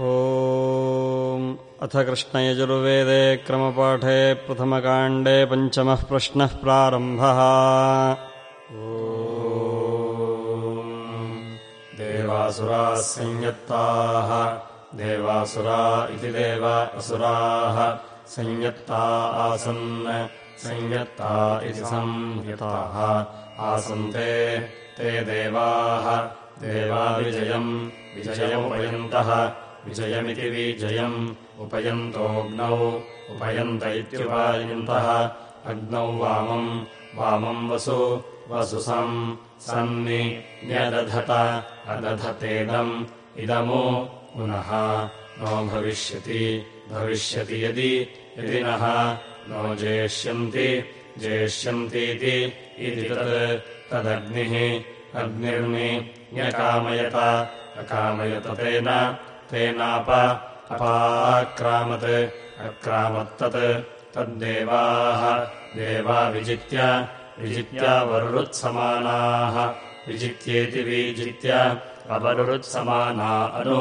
ॐ अथ कृष्णयजुर्वेदे क्रमपाठे प्रथमकाण्डे पञ्चमः प्रश्नः प्रारम्भः। देवासुराः संयत्ताः देवासुरा इति देव असुराः संयत्ता आसन् संयत्ता इति संयताः आसन्ते ते देवाः देवाविजयम् विजयमुपयन्तः विजयमिति विजयम् उपयन्तोऽग्नौ उपयन्त इत्युपायन्तः। अग्नौ वामम् वामम् वसु वसु सम् सन्नि न्यदधत अदधतेदम् इदमु पुनः नो भविष्यति भविष्यति यदि यदि नः नो जेष्यन्ति जेष्यन्तीति इति तत् तदग्निः अग्निर्नि न्यकामयत अकामयत तेन तेनाप अपाक्रामत् अक्रामत्तत् तद्देवाः देवा विजित्य विजित्यावरुरुत्समानाः विजित्येति विजित्य अवरुरुत्समाना अनु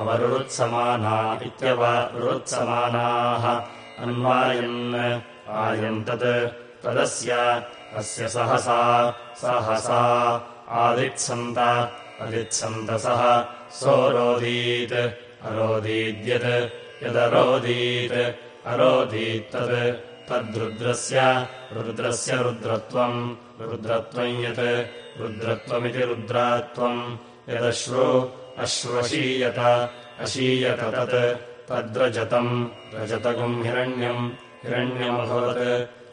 अवरुरुत्समाना इत्यवरुरुत्समानाः। अन्वायन् आयन्तत् तदस्य अस्य सहसा सहसा आदित्सन्त अदित्सन्तसः सोरोदीत् अरोदीद्यत् यदरोदीत् अरोदीत्तत् तद्रुद्रस्य रुद्रस्य रुद्रत्वम् रुद्रत्वम् यत् रुद्रत्वमिति रुद्रात्वम् यदश्रु अश्वशीयत अशीयत तत् तद्रजतम् रजतगुम् हिरण्यम् हिरण्यमभवत्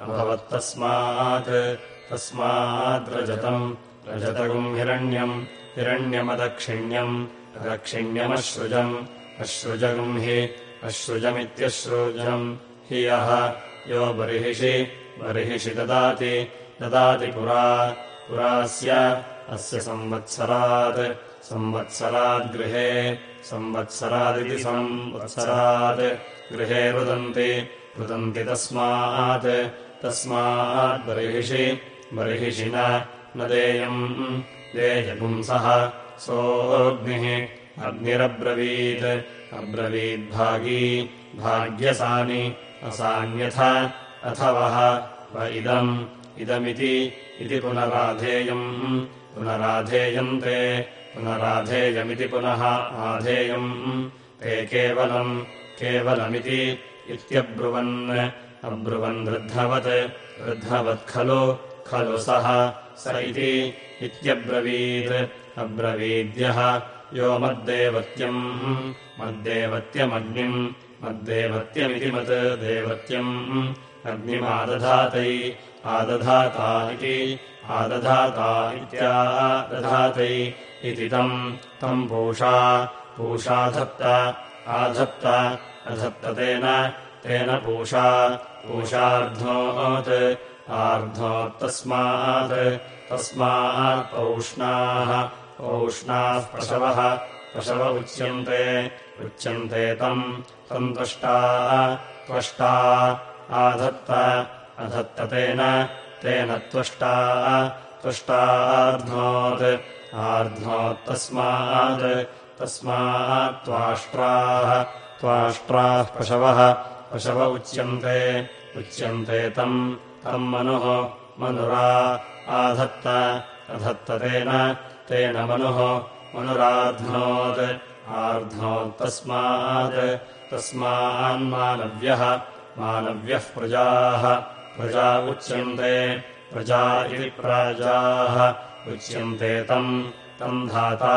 अभवत्तस्मात् तस्माद्रजतम् रजतगुम् हिरण्यम् हिरण्यमदक्षिण्यम् अदक्षिण्यमश्रुजम् अश्रुजगुम् हि। अश्रुजमित्यश्रुजम्। हि यः। यो बर्हिषि। बर्हिषि ददाति। ददाति पुरा। पुरास्य। अस्य संवत्सरात्। संवत्सराद्गृहे संवत्सरादिति संवत्सरात्। गृहे रुदन्ति। रुदन्ति तस्मात्। तस्माद्बर्हिषि बर्हिषि। न देयम्। देयपुंसः। सोऽग्निः अग्निरब्रवीत्। अब्रवीद्भागी भाग्यसानि। असान्यथ। अथवः। व इदम्। इदमिति। इति पुनराधेयम्। पुनराधेयन्ते। पुनराधेयमिति पुनः आधेयम्। ते केवलम्। केवलमिति इत्यब्रुवन्। अब्रुवन् वृद्धवत् वृद्धवत् खलु। खलु सः। स इति। इत्यब्रवीत्। अब्रवीद्यः यो मद्देवत्यम्। मद्देवत्यमग्निम्। मद्देवत्यमिति मत् देवत्यम्। अग्निमादधातै आदधाता इति आदधाता इत्यादधातै इति तम्। तम् पूषा। पूषाधत्त। आधत्त। अधत्त तेन। तेन पूषा। पूषार्ध्नोत् आर्ध्नोत्तस्मात् तस्मात् पौष्णाः पौष्णाः पशवः पशव उच्यन्ते उच्यन्ते तम् तम् त्वष्टा आधत्त अधत्त तेन तेन त्वष्टा त्वष्टार्ध्नोत् आर्ध्नोत्तस्मात् तस्मात् त्वाष्ट्राः त्वाष्ट्राः पशवः पशव उच्यन्ते उच्यन्ते तम् तम् मनुः मनुरा आधत्त अधत्त तेन तेन मनुः मनुराध्नोत् आर्ध्नोत्तस्मात् तस्मान्मानव्यः मानव्यः प्रजाः। प्रजा उच्यन्ते प्रजा इति प्राजाः। उच्यन्ते तम् तम् धाता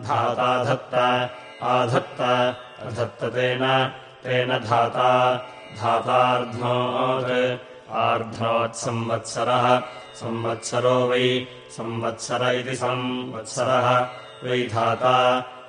धाता धत्त आधत्त अधत्त तेन तेन धाता धातार्ध्नोत्। आर्ध्नोत्संवत्सरः संवत्सरो वै संवत्सर इति संवत्सरः। वै धाता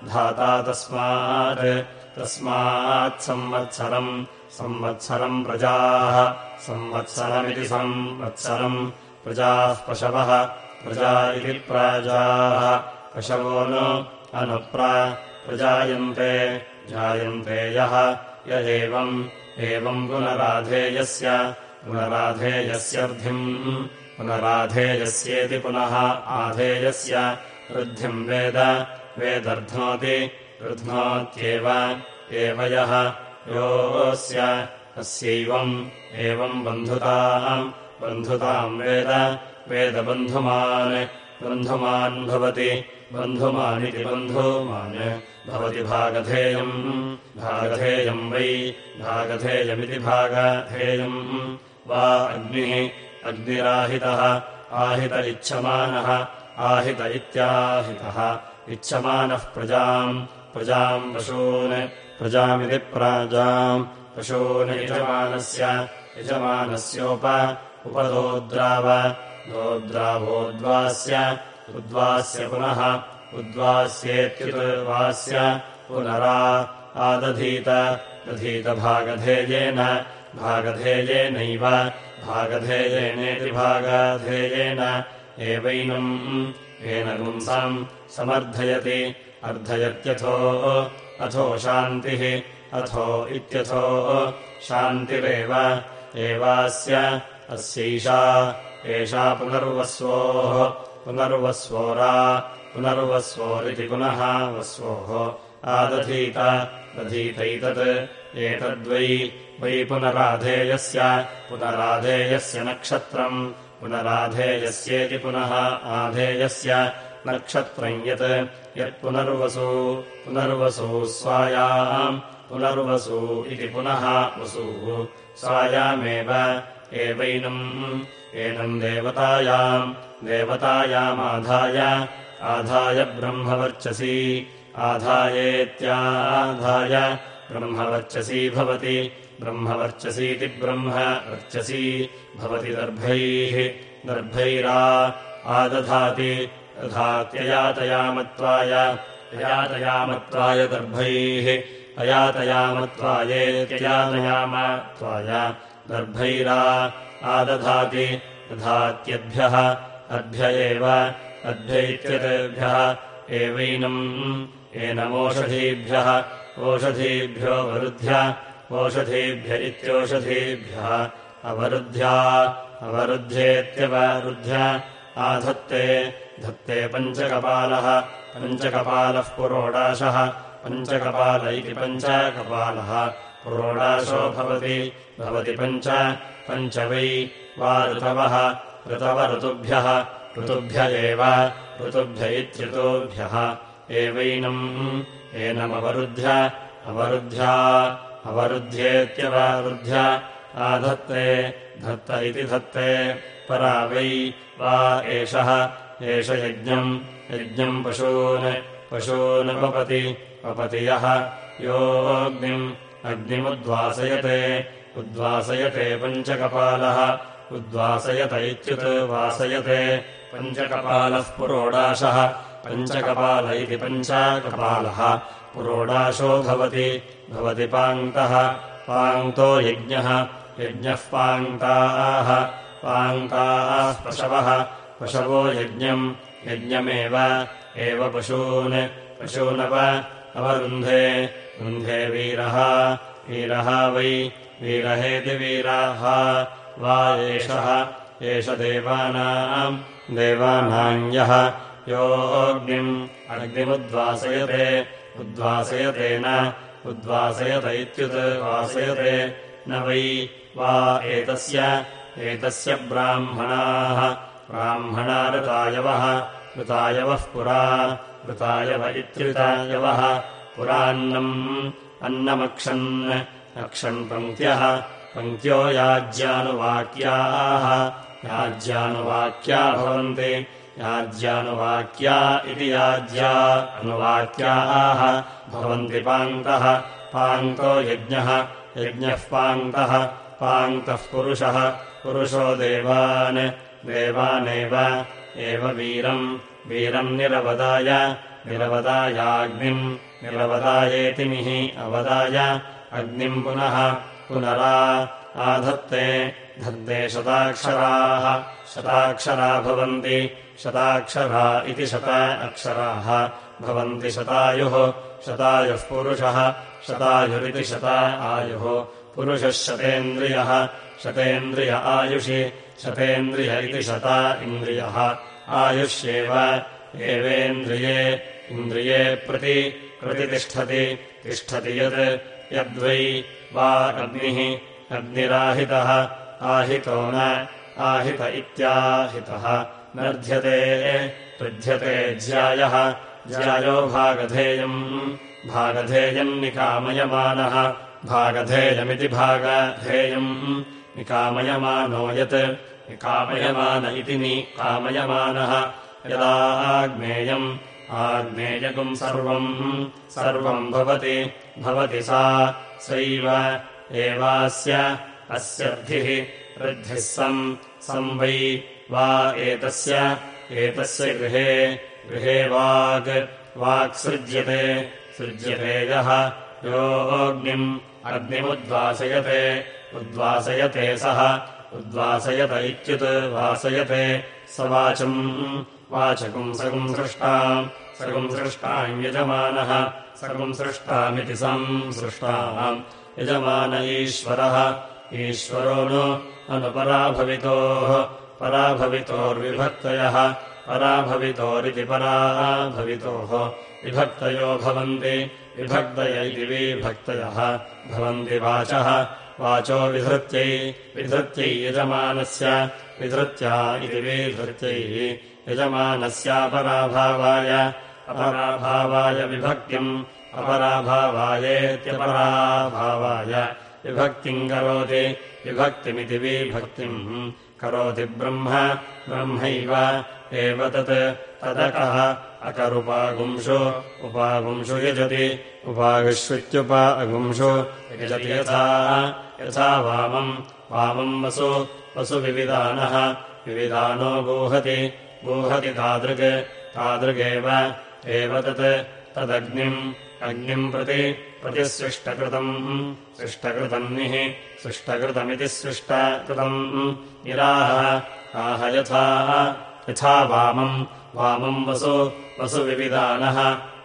धाता तस्मात्। तस्मात् संवत्सरम् संवत्सरम् प्रजाः। संवत्सरमिति संवत्सरम् प्रजाः पशवः। प्रजा इति प्राजाः। पशवो नु अनुप्र प्रजायन्ते। जायन्ते यः। य एवम् पुनराधेयस्य पुनराधेयस्यर्थिम् पुनराधेयस्येति पुनः आधेयस्य वृद्धिम् वेद वेदर्ध्नोति रुध्नोत्येव एव यः योऽस्य अस्यैवम् एवम् बन्धुताम् बन्धुताम् वेद वेदबन्धुमान् बन्धुमान् भवति बन्धुमानिति बन्धुमान् भवति भागधेयम् भागधेयम् वै भागधेयमिति भागधेयम्। वा अग्निः अग्निराहितः आहित इच्छमानः आहित इत्याहितः। इच्छमानः प्रजाम् प्रजाम् पशून् प्रजामिति प्राजाम्। पशून् यजमानस्य यजमानस्योप उपदोद्राव दोद्रावोद्वास्य उद्वास्य पुनः उद्वास्येत्युद्वास्य पुनरा आदधीत दधीतभागधेयेन भागधेयेनैव भागधेयेनेति भागधेयेन एवैनम् येन पुंसाम् समर्थयति। अर्धयत्यथो अथो शान्तिः अथो इत्यथो शान्तिरेव। एवास्य अस्यैषा एषा पुनर्वस्वोः पुनर्वस्वोरा पुनर्वस्वोरिति पुनः वस्वोः। आदधीत दधीतैतत् एतद्वै वै पुनराधेयस्य पुनराधेयस्य नक्षत्रम्। पुनराधेयस्येति पुनः आधेयस्य नक्षत्रम् यत् यत्पुनर्वसु पुनर्वसु स्वायाम् पुनर्वसु इति पुनः वसूः। स्वायामेव एवैनम् एनम् देवतायाम् देवतायामाधाय आधाय ब्रह्मवर्चसी आधायेत्याधाय ब्रह्मवर्चसी भवति ब्रह्मवर्चसीति ब्रह्मवर्चसी भवति दर्भैः दर्भैरा आदधाति दधात्ययातयामत्वाय अयातयामत्वाय दर्भैः अयातयामत्वायेत्ययातयामत्वाय दर्भैरा आदधाति दधात्यद्भ्यः अद्भ्य एव अद्भ्य इत्यतेभ्यः एवैनम् एनमोषधीभ्यः ओषधीभ्यो वरुध्य ओषधीभ्य इत्योषधीभ्यः अवरुद्ध्या अवरुध्येत्यवरुध्य आधत्ते धत्ते पञ्चकपालः पञ्चकपालः पुरोडाशः पञ्चकपाल इति पञ्चकपालः पुरोडाशो भवति भवति पञ्च पञ्च वै वा ऋतवः ऋतवऋतुभ्यः ऋतुभ्य एव ऋतुभ्य इत्यृतोभ्यः एवैनम् एनमवरुध्य अवरुद्ध्या अवरुध्येत्यवरुध्य आधत्ते धत्त इति धत्ते परा वै वा एषः एष यज्ञम् यज्ञम् पशून् पशूनुपपति वपति यः। योऽग्निम् अग्निमुद्वासयते उद्वासयते पञ्चकपालः उद्वासयत इत्युद्वासयते पञ्चकपालः पुरोडाशः। पञ्चकपाल इति पञ्चकपालः पुरोडाशो भवति भवति पाङ्क्तः। पाङ्क्तो यज्ञः। यज्ञः पाङ्क्ताः। पाङ्क्ताः पशवः। पशवो यज्ञम्। यज्ञमेव। एव पशून्। पशूनव अवरुन्धे। रुन्धे वीरः। वीरः वै। वीरहेति वीराः। वा एषः। एष देवानाम्। यः योऽग्निम् अग्निमुद्वासयते उद्वासयते उद्वासयत इत्युद्वासयते न वै वा एतस्य एतस्य ब्राह्मणाः। ब्राह्मणा ऋतायवः ऋतायवः पुरा ऋतायव इत्युतायवः। पुरान्नम् अन्नमक्षन् अक्षन् पङ्क्त्यः। पङ्क्त्यो याज्यानुवाक्याः याज्यानुवाक्या भवन्ति याज्यानुवाक्या इति याज्या अनुवाक्याः भवन्ति पाङ्क्तः पाङ्क्तो यज्ञः यज्ञः पाङ्क्तः पाङ्क्तः पुरुषः पुरुषो देवान् देवानेव एव वीरम् वीरम् निरवदाय निरवदायाग्निम् निरवदायेतिमिः अवदाय अग्निम् पुनः पुनरा आधत्ते धत्ते शताक्षराः शताक्षरा भवन्ति शताक्षरा इति शत अक्षराः भवन्ति शतायुः शतायुः पुरुषः शतायुरिति शता आयुः। पुरुषः शतेन्द्रियः शतेन्द्रिय आयुषि शतेन्द्रिय इति शता इन्द्रियः। आयुष्येव एवेन्द्रिये इन्द्रिये प्रति प्रतितिष्ठति तिष्ठति यत् यद्वै वा अग्निः अग्निराहितः आहितो न आहित इत्याहितः नर्ध्यते पृध्यते ज्यायः। ज्यायो भागधेयम्। भागधेयम् निकामयमानः। भागधेयमिति भागधेयम्। निकामयमानो यत् निकामयमान इति निकामयमानः। यदा आग्नेयम् आग्नेयकम् सर्वम्। सर्वम् भवति भवति सा सैव। एवास्य अस्यर्थिः ऋद्धिः सम्। सम् वै वा एतस्य एतस्य गृहे गृहे वाग् वाक्सृज्यते सृज्यते यः योऽग्निम् अग्निमुद्वासयते उद्वासयते सः उद्वासयत इत्युद्वासयते स वाचम् वाचकम् सगुम् सृष्टाम् सगुम् सृष्टाम् यजमानः सगुम् सृष्टामिति संसृष्टाम् यजमान ईश्वरः ईश्वरो नु अनुपराभवितोः पराभवितोर्विभक्तयः। पराभवितोरिति पराभवितोः। विभक्तयो भवन्ति। विभक्तय इति विभक्तयः। भवन्ति वाचः। वाचो विधृत्यै। विधृत्यै यजमानस्य। विधृत्या इति विधृत्यै। यजमानस्यापराभावाय अपराभावाय विभक्तिम्। अपराभावायेत्यपराभावाय। विभक्तिम् करोति। विभक्तिमिति विभक्तिम् करोति ब्रह्म ब्रह्मैव। एव तत्। तदकः अकरुपागुंशु उपागुंशु यजति। उपागुष्वित्युपा अगुंशु यजति यथा। यथा वामम्। वामम् वसु। वसुविविधानः विविधानो। गूहति। गूहति तादृग्। तादृगेव। एव तत्। तदग्निम्। अग्निम् प्रति। प्रतिसृष्टकृतम्। सृष्टकृतन्निः सृष्टकृतमिति सृष्टकृतम् निराह। आह यथा। यथा वामम्। वामम् वसु। वसुविविधानः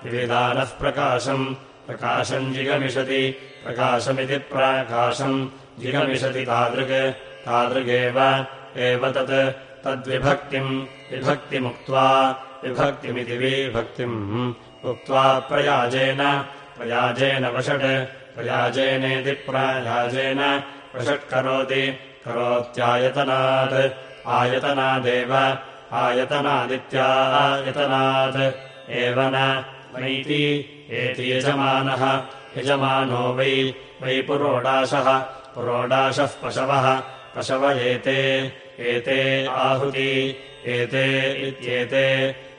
विविधानः। प्रकाशम्। प्रकाशम् जिगमिषति। प्रकाशमिति प्राकाशम्। जिगमिषति तादृग्। तादृगेव। एव तत्। तद्विभक्तिम्। विभक्तिमुक्त्वा। विभक्तिमिति विभक्तिम्। उक्त्वा प्रयाजेन। प्रयाजेन वषट्। प्रयाजेनेति प्रयाजेन। वषट्करोति करोत्यायतनात् आयतनादेव आयतनादित्यायतनात् एव न वैति एति यजमानः। यजमानो वै वै पुरोडाशः। पुरोडाशः पशवः। पशव एते एते आहुति एते इत्येते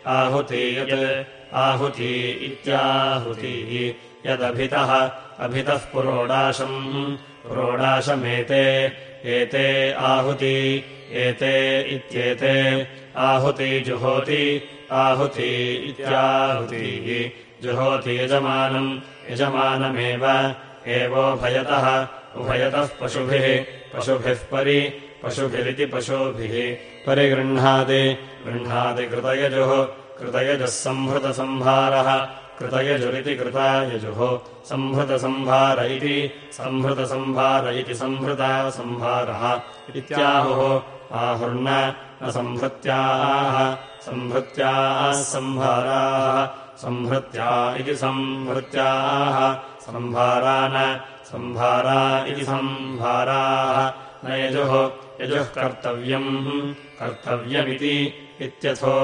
आहुति यत् आहुति इत्याहुतिः यदभितः। अभितः पुरोडाशम्। पुरोडाशमेते। एते आहुति। एते इत्येते। आहुति जुहोति। आहुति इत्याहुतिः। जुहोति यजमानम्। यजमानमेव। एवोभयतः उभयतः पशुभिः। पशुभिः परि। पशुभिरिति पशुभिः। परिगृह्णाति। गृह्णाति कृतयजुः। कृतयजः संहृतसंभारः कृतयजुरिति कृतायजुः। संहृतसंभार इति संहृतसंभार इति संहृतासंभारः इत्याहुः। आहुर्न न संहृत्याः। संहृत्याः सम्भाराः संहृत्या इति संहृत्याः। सम्भारा न सम्भारा इति सम्भाराः न यजुः। यजुः कर्तव्यम्। कर्तव्यमिति इत्यथो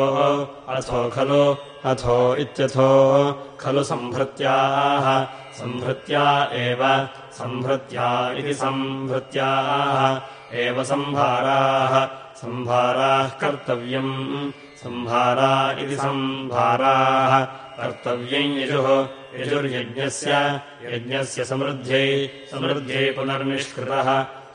अथो खलु अथो इत्यथो खलु संहृत्याः संहृत्या एव संहृत्या इति संहृत्याः एव सम्भाराः सम्भाराः कर्तव्यम्। सम्भारा इति सम्भाराः कर्तव्यम् यजुः यजुर्यज्ञस्य यज्ञस्य समृद्ध्यै समृद्ध्यै पुनर्निष्कृतः।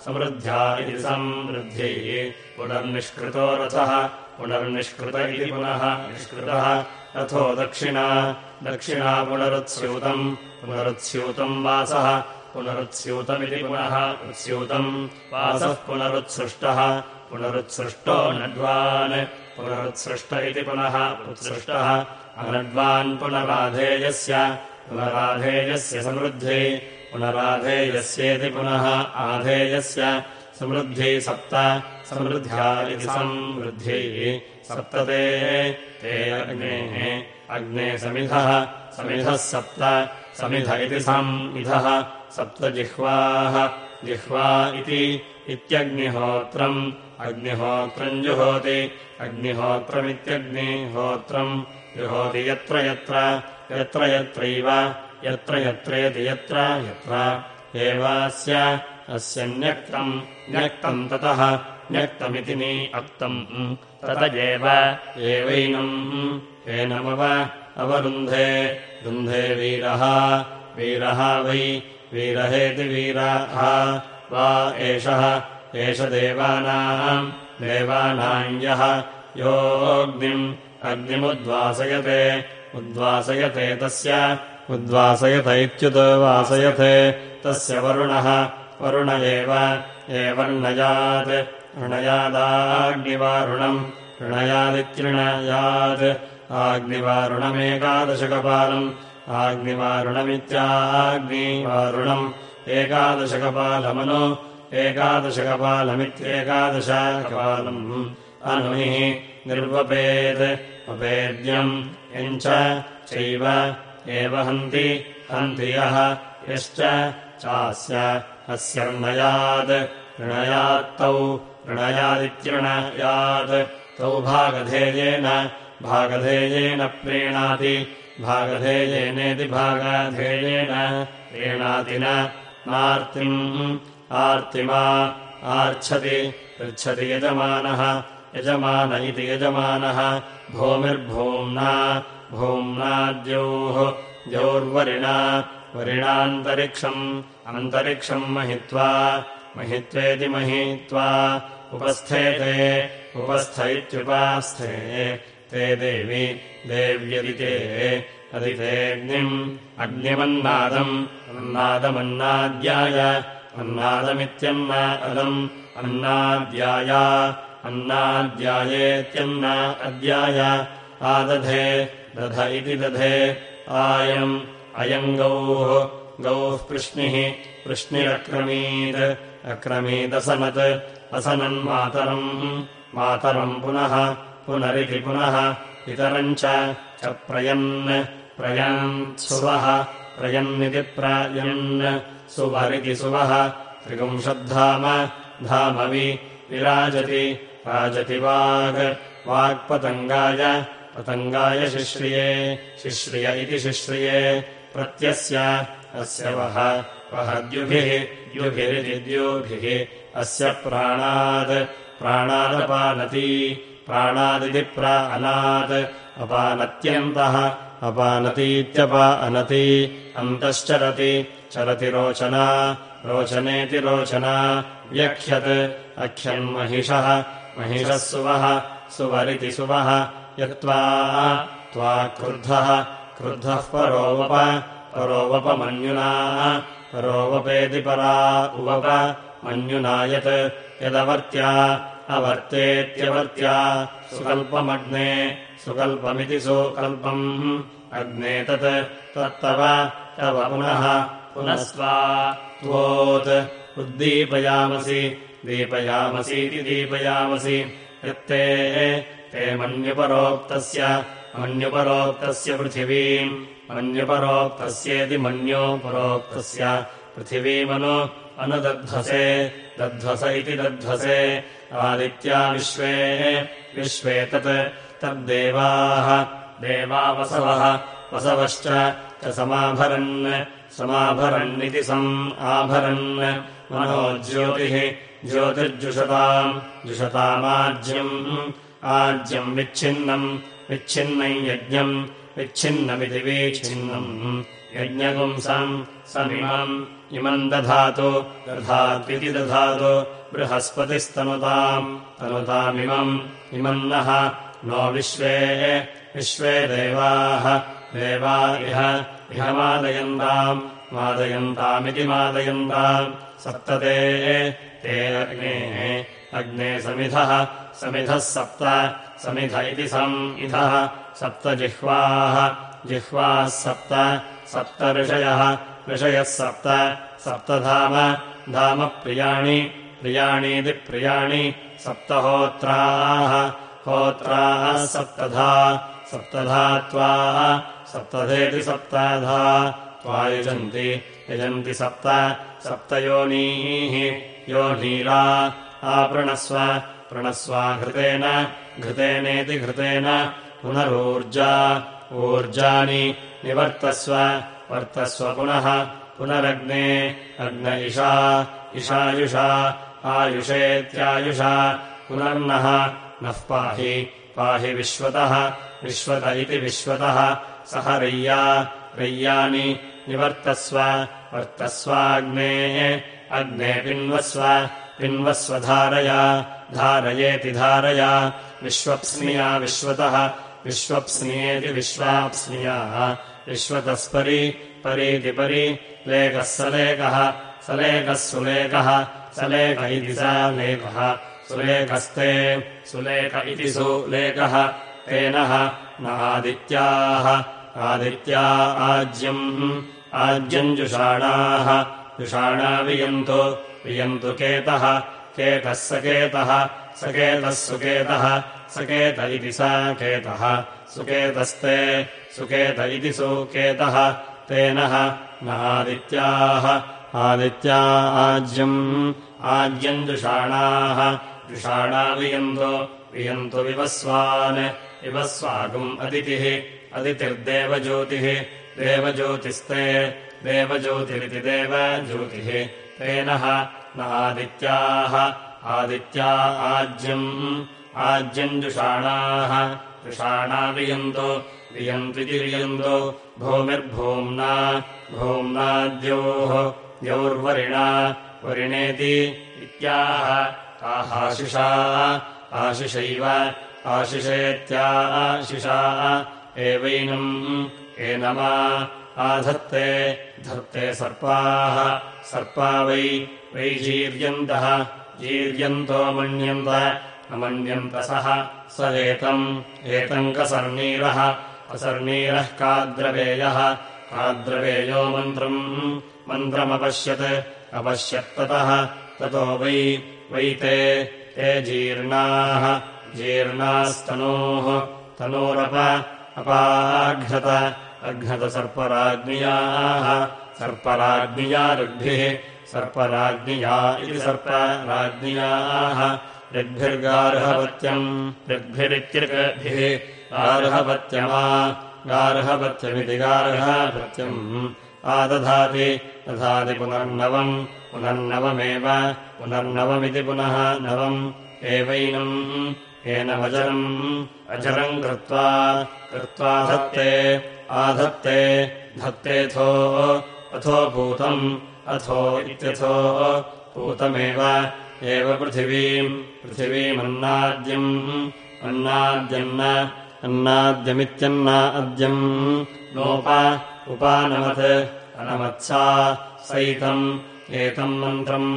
समृद्ध्या इति समृद्ध्यै पुनर्निष्कृतो रथः पुनर्निष्कृत इति पुनः निष्कृतः। रथो दक्षिणा। दक्षिणा पुनरुत्स्यूतम्। पुनरुत्स्यूतम् वासः। पुनरुत्स्यूतमिति पुनः उत्स्यूतम्। वासः पुनरुत्सृष्टः। पुनरुत्सृष्टो नड्वान्। पुनरुत्सृष्ट इति पुनः उत्सृष्टः। अनड्वान् पुनराधेयस्य। पुनराधेयस्य समृद्ध्यै पुनराधेयस्येति पुनः आधेयस्य। समृद्ध्यै सप्त समृद्ध्या इति संवृद्ध्यै सप्तते। ते अग्नेः। अग्ने समिधः। समिधः सप्त। समिध इति समिधः। सप्तजिह्वाः जिह्वा। इति इत्यग्निहोत्रम्। अग्निहोत्रम् जुहोति। अग्निहोत्रमित्यग्निहोत्रम्। जुहोति यत्र यत्र। यत्र यत्रैव। यत्र यत्रेति यत्र यत्र। एवास्य। अस्य न्यक्तम् न्यक्तम् ततः न्यक्तमिति नि अक्तम् ततजेव एवैनम्। एनमव अवरुन्धे। रुन्धे वीरः। वीरः वै। वीरहेति वीराः। वा एषः। एष देवानाम्। देवानाम् यः। योऽग्निम्। अग्निमुद्वासयते। उद्वासयते तस्य। उद्वासयत इत्युद्वासयते तस्य वरुणः। वरुण एव। एवर्णयात् ऋणयादाग्निवारुणम्। ऋणयादित्यृणयात् आग्निवारुणमेकादशकपालम्। आग्निवारुणमित्याग्निवारुणम्। एकादशकपालमनु। एकादशकपालमित्येकादशकपालम्। अनुनिः निर्वपेत्। वपेद्यम् यञ्च चैव एव हन्ति। हन्ति यः यश्च चास्य। अस्यर्णयात् ऋणयात्तौ ऋणयादित्यृणयात् तौ भागधेयेन भागधेयेन प्रीणाति भागधेयेनेति भागधेयेन प्रीणाति नार्तिम् आर्तिमा आर्च्छति पृच्छति यजमानः यजमान इति यजमानः भूमिर्भूम्ना भूम्नाद्योः द्यौर्वरिणा वरिणान्तरिक्षम् अन्तरिक्षम् महित्वा महित्वेति महित्वा उपस्थेते उपस्थ इत्युपास्थे ते देवि देव्यदिते अदितेऽग्निम् अग्निमन्नादम् अन्नादमन्नाद्याय अन्नादमित्यन्नादम् अन्नाद्याया अन्नाद्यायेत्यन्ना अद्याय आदधे दध इति दधे आयम् अयम् गौः गौः कृष्णिः कृष्णिरक्रमीत् अक्रमीदसनत् असनन्मातरम् मातरम्। पुनः पुनरिति पुनः इतरम् च प्रयन्। प्रयन् सुवः प्रयन्निति प्रायन्। सुवरिति सुवः त्रिपुंशद्धाम धामवि विराजति राजति वाग्। वाक्पतङ्गाय पतङ्गाय शिश्रिये। शिश्रिय इति शिश्रिये। प्रत्यस्य अस्य वः वः द्युभिः द्युभिरिति द्युभिः अस्य प्राणात् प्राणादपानति प्राणादिति प्राणात् अपानत्यन्तः अपानतीत्यपा अनति अन्तश्चरति चरति रोचना रोचनेति रोचना व्यख्यत् अख्यन्महिषः महिषः सुवः सुवरिति सुवः यत्त्वा त्वा क्रुद्धः क्रुद्धः परोवप परोवपमन्युना परोवपेति परा उवप मन्युना यत् यदवर्त्या अवर्तेत्यवर्त्या सुकल्पमग्ने सुकल्पमिति सुकल्पम्। अग्ने तत् तत्तव तव पुनः पुनस्त्वा त्वोत्। उद्दीपयामसि दीपयामसीति दीपयामसि। यत्ते ते मन्युपरोक्तस्य मन्युपरोक्तस्य पृथिवीम् मन्युपरोक्तस्येति मन्योपरोक्तस्य पृथिवीमनु अनुदध्वसे दध्वस इति दध्वसे आदित्या विश्वे विश्वे तत् तद्देवाः देवावसवः वसवश्च च समाभरन् समाभरन्निति सम् आभरन्। मनो ज्योतिः ज्योतिर्जुषताम् जुषतामाज्यम् आज्यम् विच्छिन्नम् विच्छिन्नम् यज्ञम् विच्छिन्नमिति विच्छिन्नम् यज्ञपुंसम् समिमम् इमम् दधातु दधात्विति दधातु बृहस्पतिस्तनुताम् तनुतामिमम् इमम् नः नो विश्वे विश्वे देवाः देवा इह इह मादयन्ताम् मादयन्तामिति मादयन्ताम् सप्तते ते अग्नेः अग्ने समिधः समिधः सप्त समिध इति समिधः सप्तजिह्वाः जिह्वाः। सप्त सप्त ऋषयः। ऋषयः सप्त सप्तधाम धाम प्रियाणि प्रियाणीति प्रियाणि सप्तहोत्राः। होत्राः सप्तधा सप्तधा त्वा सप्तधेति सप्ताधा। त्वा यजन्ति यजन्ति सप्त सप्तयोनीः। यो नीला आपृणस्व प्रणस्वा घृतेन घृतेनेति घृतेन पुनरूर्जा ऊर्जानि निवर्तस्व वर्तस्व पुनः पुनरग्ने अग्न इषा इषायुषा आयुषेत्यायुषा पुनर्नः नः पाहि पाहि विश्वतः विश्वत इति विश्वतः सह रय्या रय्यानि निवर्तस्व वर्तस्वाग्नेः अग्ने पिन्वस्व पिन्वस्व धारया धारयेति धारया विश्वप्स्निया विश्वतः विश्वप्स्नियेति विश्वाप्स्नियाः विश्वतस्परि परीति परि लेखः सलेखः सलेखः सुलेखः सलेख इति स लेखः सुलेखस्ते सुलेख इति सुलेखः तेनः न आदित्याः आदित्या आज्यम् आज्यम् जुषाणाः जुषाणा वियन्तु वियन्तु केतः केतः सकेतः सकेतः सुकेतः सकेत इति स केतः सुकेतस्ते सुकेत इति सुकेतः तेनः न आदित्याः आज्यम् आज्यम् जुषाणाः जुषाणा वियन्तो वियन्तु विवस्वान् विवस्वागुम् अदितिः अदितिर्देवज्योतिः देवज्योतिस्ते देवज्योतिरिति देवज्योतिः न आदित्याः आदित्या आज्यम् आज्यम् जुषाणाः जुषाणा वियन्तो वियन्त्विति वियन्तो भूमिर्भूम्ना भूम्नाद्योः द्यौर्वरिणा वरिणेति इत्याह आहाशिषा आशिषैव आशिषेत्याशिषा एवैनम् एनमा आधत्ते धत्ते सर्पाः सर्पा वै वै जीर्यन्तः। जीर्यन्तो मन्यन्त अमन्यन्त सः स एतम्। एतम् कसर्णीरः। असर्णीरः काद्रवेयः। काद्रवेयो मन्त्रम्। मन्त्रमपश्यत्। अपश्यत्ततः ततो। वै वै ते। ते जीर्णाः। जीर्णास्तनोः। तनोरप। अपाघ्नत अघ्नतसर्पराज्ञ्याः सर्पराज्ञिया ऋग्भिः सर्पराज्ञिया इति सर्पराज्ञ्याः। ऋग्भिर्गार्हपत्यम् ऋग्भिरित्यर्भिः गार्हपत्यमा गार्हपत्यमिति गार्हपत्यम् आदधाति दधाति। पुनर्नवम्। पुनर्नवमेव। पुनर्नवमिति पुनः नवम्। एवैनम्। एनमजरम् अजरम्। कृत्वा। कृत्वा धत्ते। आधत्ते धत्तेऽथो अथो भूतम् अथो इत्यथो पूतमेव एव पृथिवीम् पृथिवीमन्नाद्यम् अन्नाद्यन्न अन्नाद्यमित्यन्ना अद्यम्। नोप उपानमत् अनमत्सा सैतम् एतम् मन्त्रम्।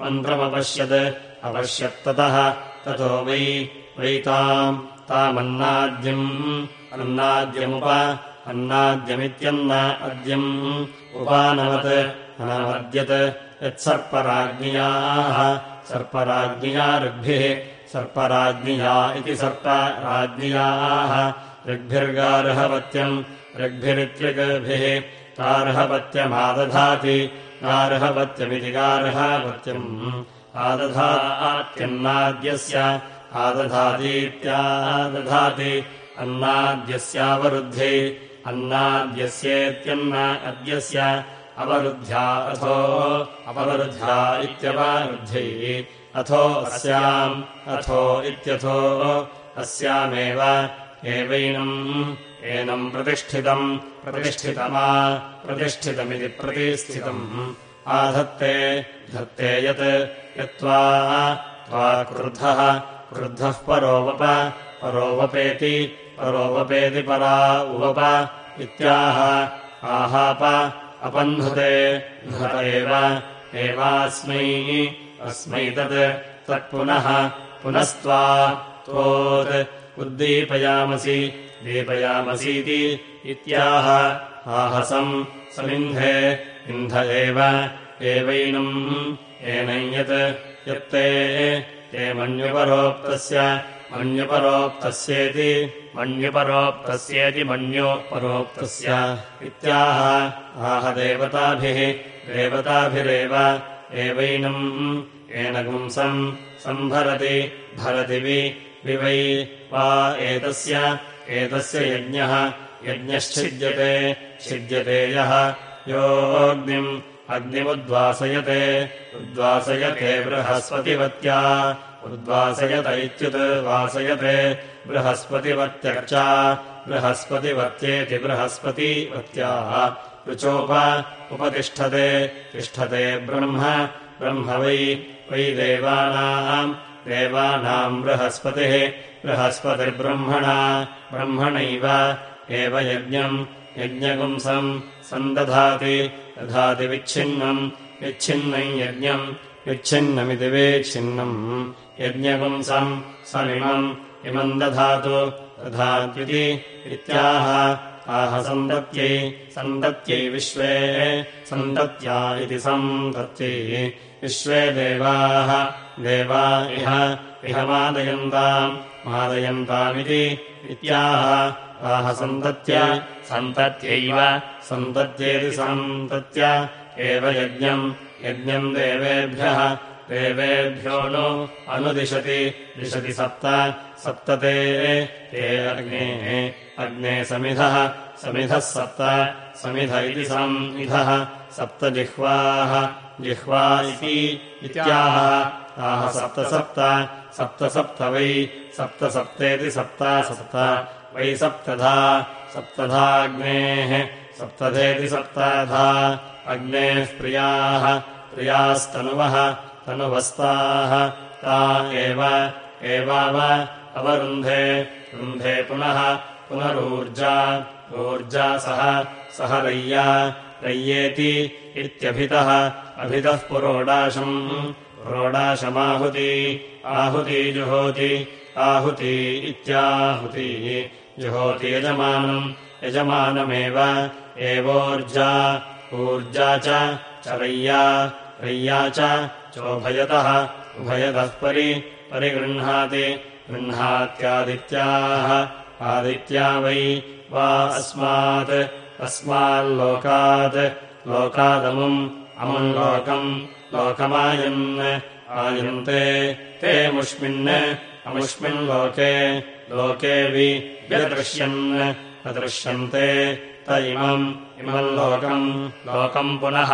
मन्त्रमपश्यत् अपश्यत्ततः ततो वै वै ताम् तामन्नाद्यम् अन्नाद्यमुप अन्नाद्यमित्यन्न अद्यम् उपानवत् अनवद्यत् यत्सर्पराज्ञ्याः सर्पराज्ञिया ऋग्भिः सर्पराज्ञिया इति सर्पराज्ञियाः ऋग्भिर्गार्हपत्यम् ऋग्भिरित्यग्भिः गार्हपत्यमादधाति गार्हपत्यमिति गार्हपत्यम् आदधात्यन्नाद्यस्य आदधातीत्यादधाति अन्नाद्यस्यावरुद्धि अन्नाद्यस्येत्यन्न अद्यस्य अवरुद्ध्या अथो अपवरुद्ध्या इत्यवरुद्ध्यै अथो अस्याम् अथो इत्यथो अस्यामेव एवैनम् एनम् प्रतिष्ठितम् प्रतिष्ठितमा प्रतिष्ठितमिति प्रतिष्ठितम् आधत्ते धत्ते यत् यत्त्वा त्वा क्रुद्धः क्रुद्धः परोवप परोवपेति परोवपेति परा उवप इत्याह। आहाप अपह्नुते घृत एव एवास्मै अस्मै तत् तत्पुनः पुनस्त्वा त्वोत् उद्दीपयामसि दीपयामसीति इत्याह। आहसम् समिन्धे इन्ध एव एवैनम् एनम् यत् यत्ते ते मन्युपरोक्तस्य मन्युपरोक्तस्येति मन्युपरोक्तस्येति मन्योपरोक्तस्य इत्याह आह देवताभिः देवताभिरेव एवैनम् येन पुंसम् सम्भरति भरति विवै वा एतस्य एतस्य यज्ञः यज्ञश्चिद्यते छिद्यते यः योऽग्निम् अग्निमुद्वासयते उद्वासयते बृहस्पतिवत्या उद्वासयत इत्युद्वासयते बृहस्पतिवत्यर्चा बृहस्पतिवत्येति बृहस्पतिवत्याः ऋचोप उपतिष्ठते तिष्ठते ब्रह्म ब्रह्म वै वै देवानाम् देवानाम् बृहस्पतिः बृहस्पतिर्ब्रह्मणा ब्रह्मणैव एव यज्ञम् यज्ञपुंसम् सन्दधाति दधाति विच्छिन्नम् विच्छिन्नम् यज्ञम् विच्छिन्नमिति वेच्छिन्नम् यज्ञपुंसम् समिमम् इमम् दधातु। दधात्विति इत्याह। आह सन्दत्यै सन्दत्यै विश्वे सन्दत्या इति सन्तत्यै। विश्वे देवाः देवा इह इह मादयन्ताम् मादयन्तामिति इत्याह। आह सन्तत्य सन्तत्यैव सन्तत्येति सन्तत्य। एव यज्ञम् यज्ञम् देवेभ्यः देवेभ्यो नु अनुदिशति दिशति सप्त सप्तते ते अग्नेः अग्ने समिधः समिधः सप्त समिध इति समिधः सप्तजिह्वाः जिह्वा इति इत्याह आह सप्त सप्त सप्त सप्त वै सप्त सप्तेति सप्ता सप्त वै सप्तधा सप्तधाग्नेः सप्तधेति सप्ताधा अग्नेः प्रियाः प्रियास्तनुवः तनुवस्ताः ता एव एवाव अवरुन्धे। रुन्धे पुनः पुनरूर्जा। ऊर्जा सह सह रय्या। रय्येति इत्यभितः। अभितः पुरोडाशम्। पुरोडाशमाहुति। आहुति जुहोति। आहुति इत्याहुति जुहोति यजमानम्। यजमानमेव एवोर्जा। ऊर्जा च रय्या। रय्या च चोभयतः उभयतः परि परिगृह्णाति गृह्णात्यादित्याः आदित्या वै वा अस्मात् अस्माल्लोकात् लोकादमुम् अमुम् लोकम् लोकमायन् आयन्ते ते मुष्मिन् अमुष्मिन्लोके लोके व्यदृश्यन् अदृश्यन्ते त इमम् इमम् लोकम् लोकम् पुनः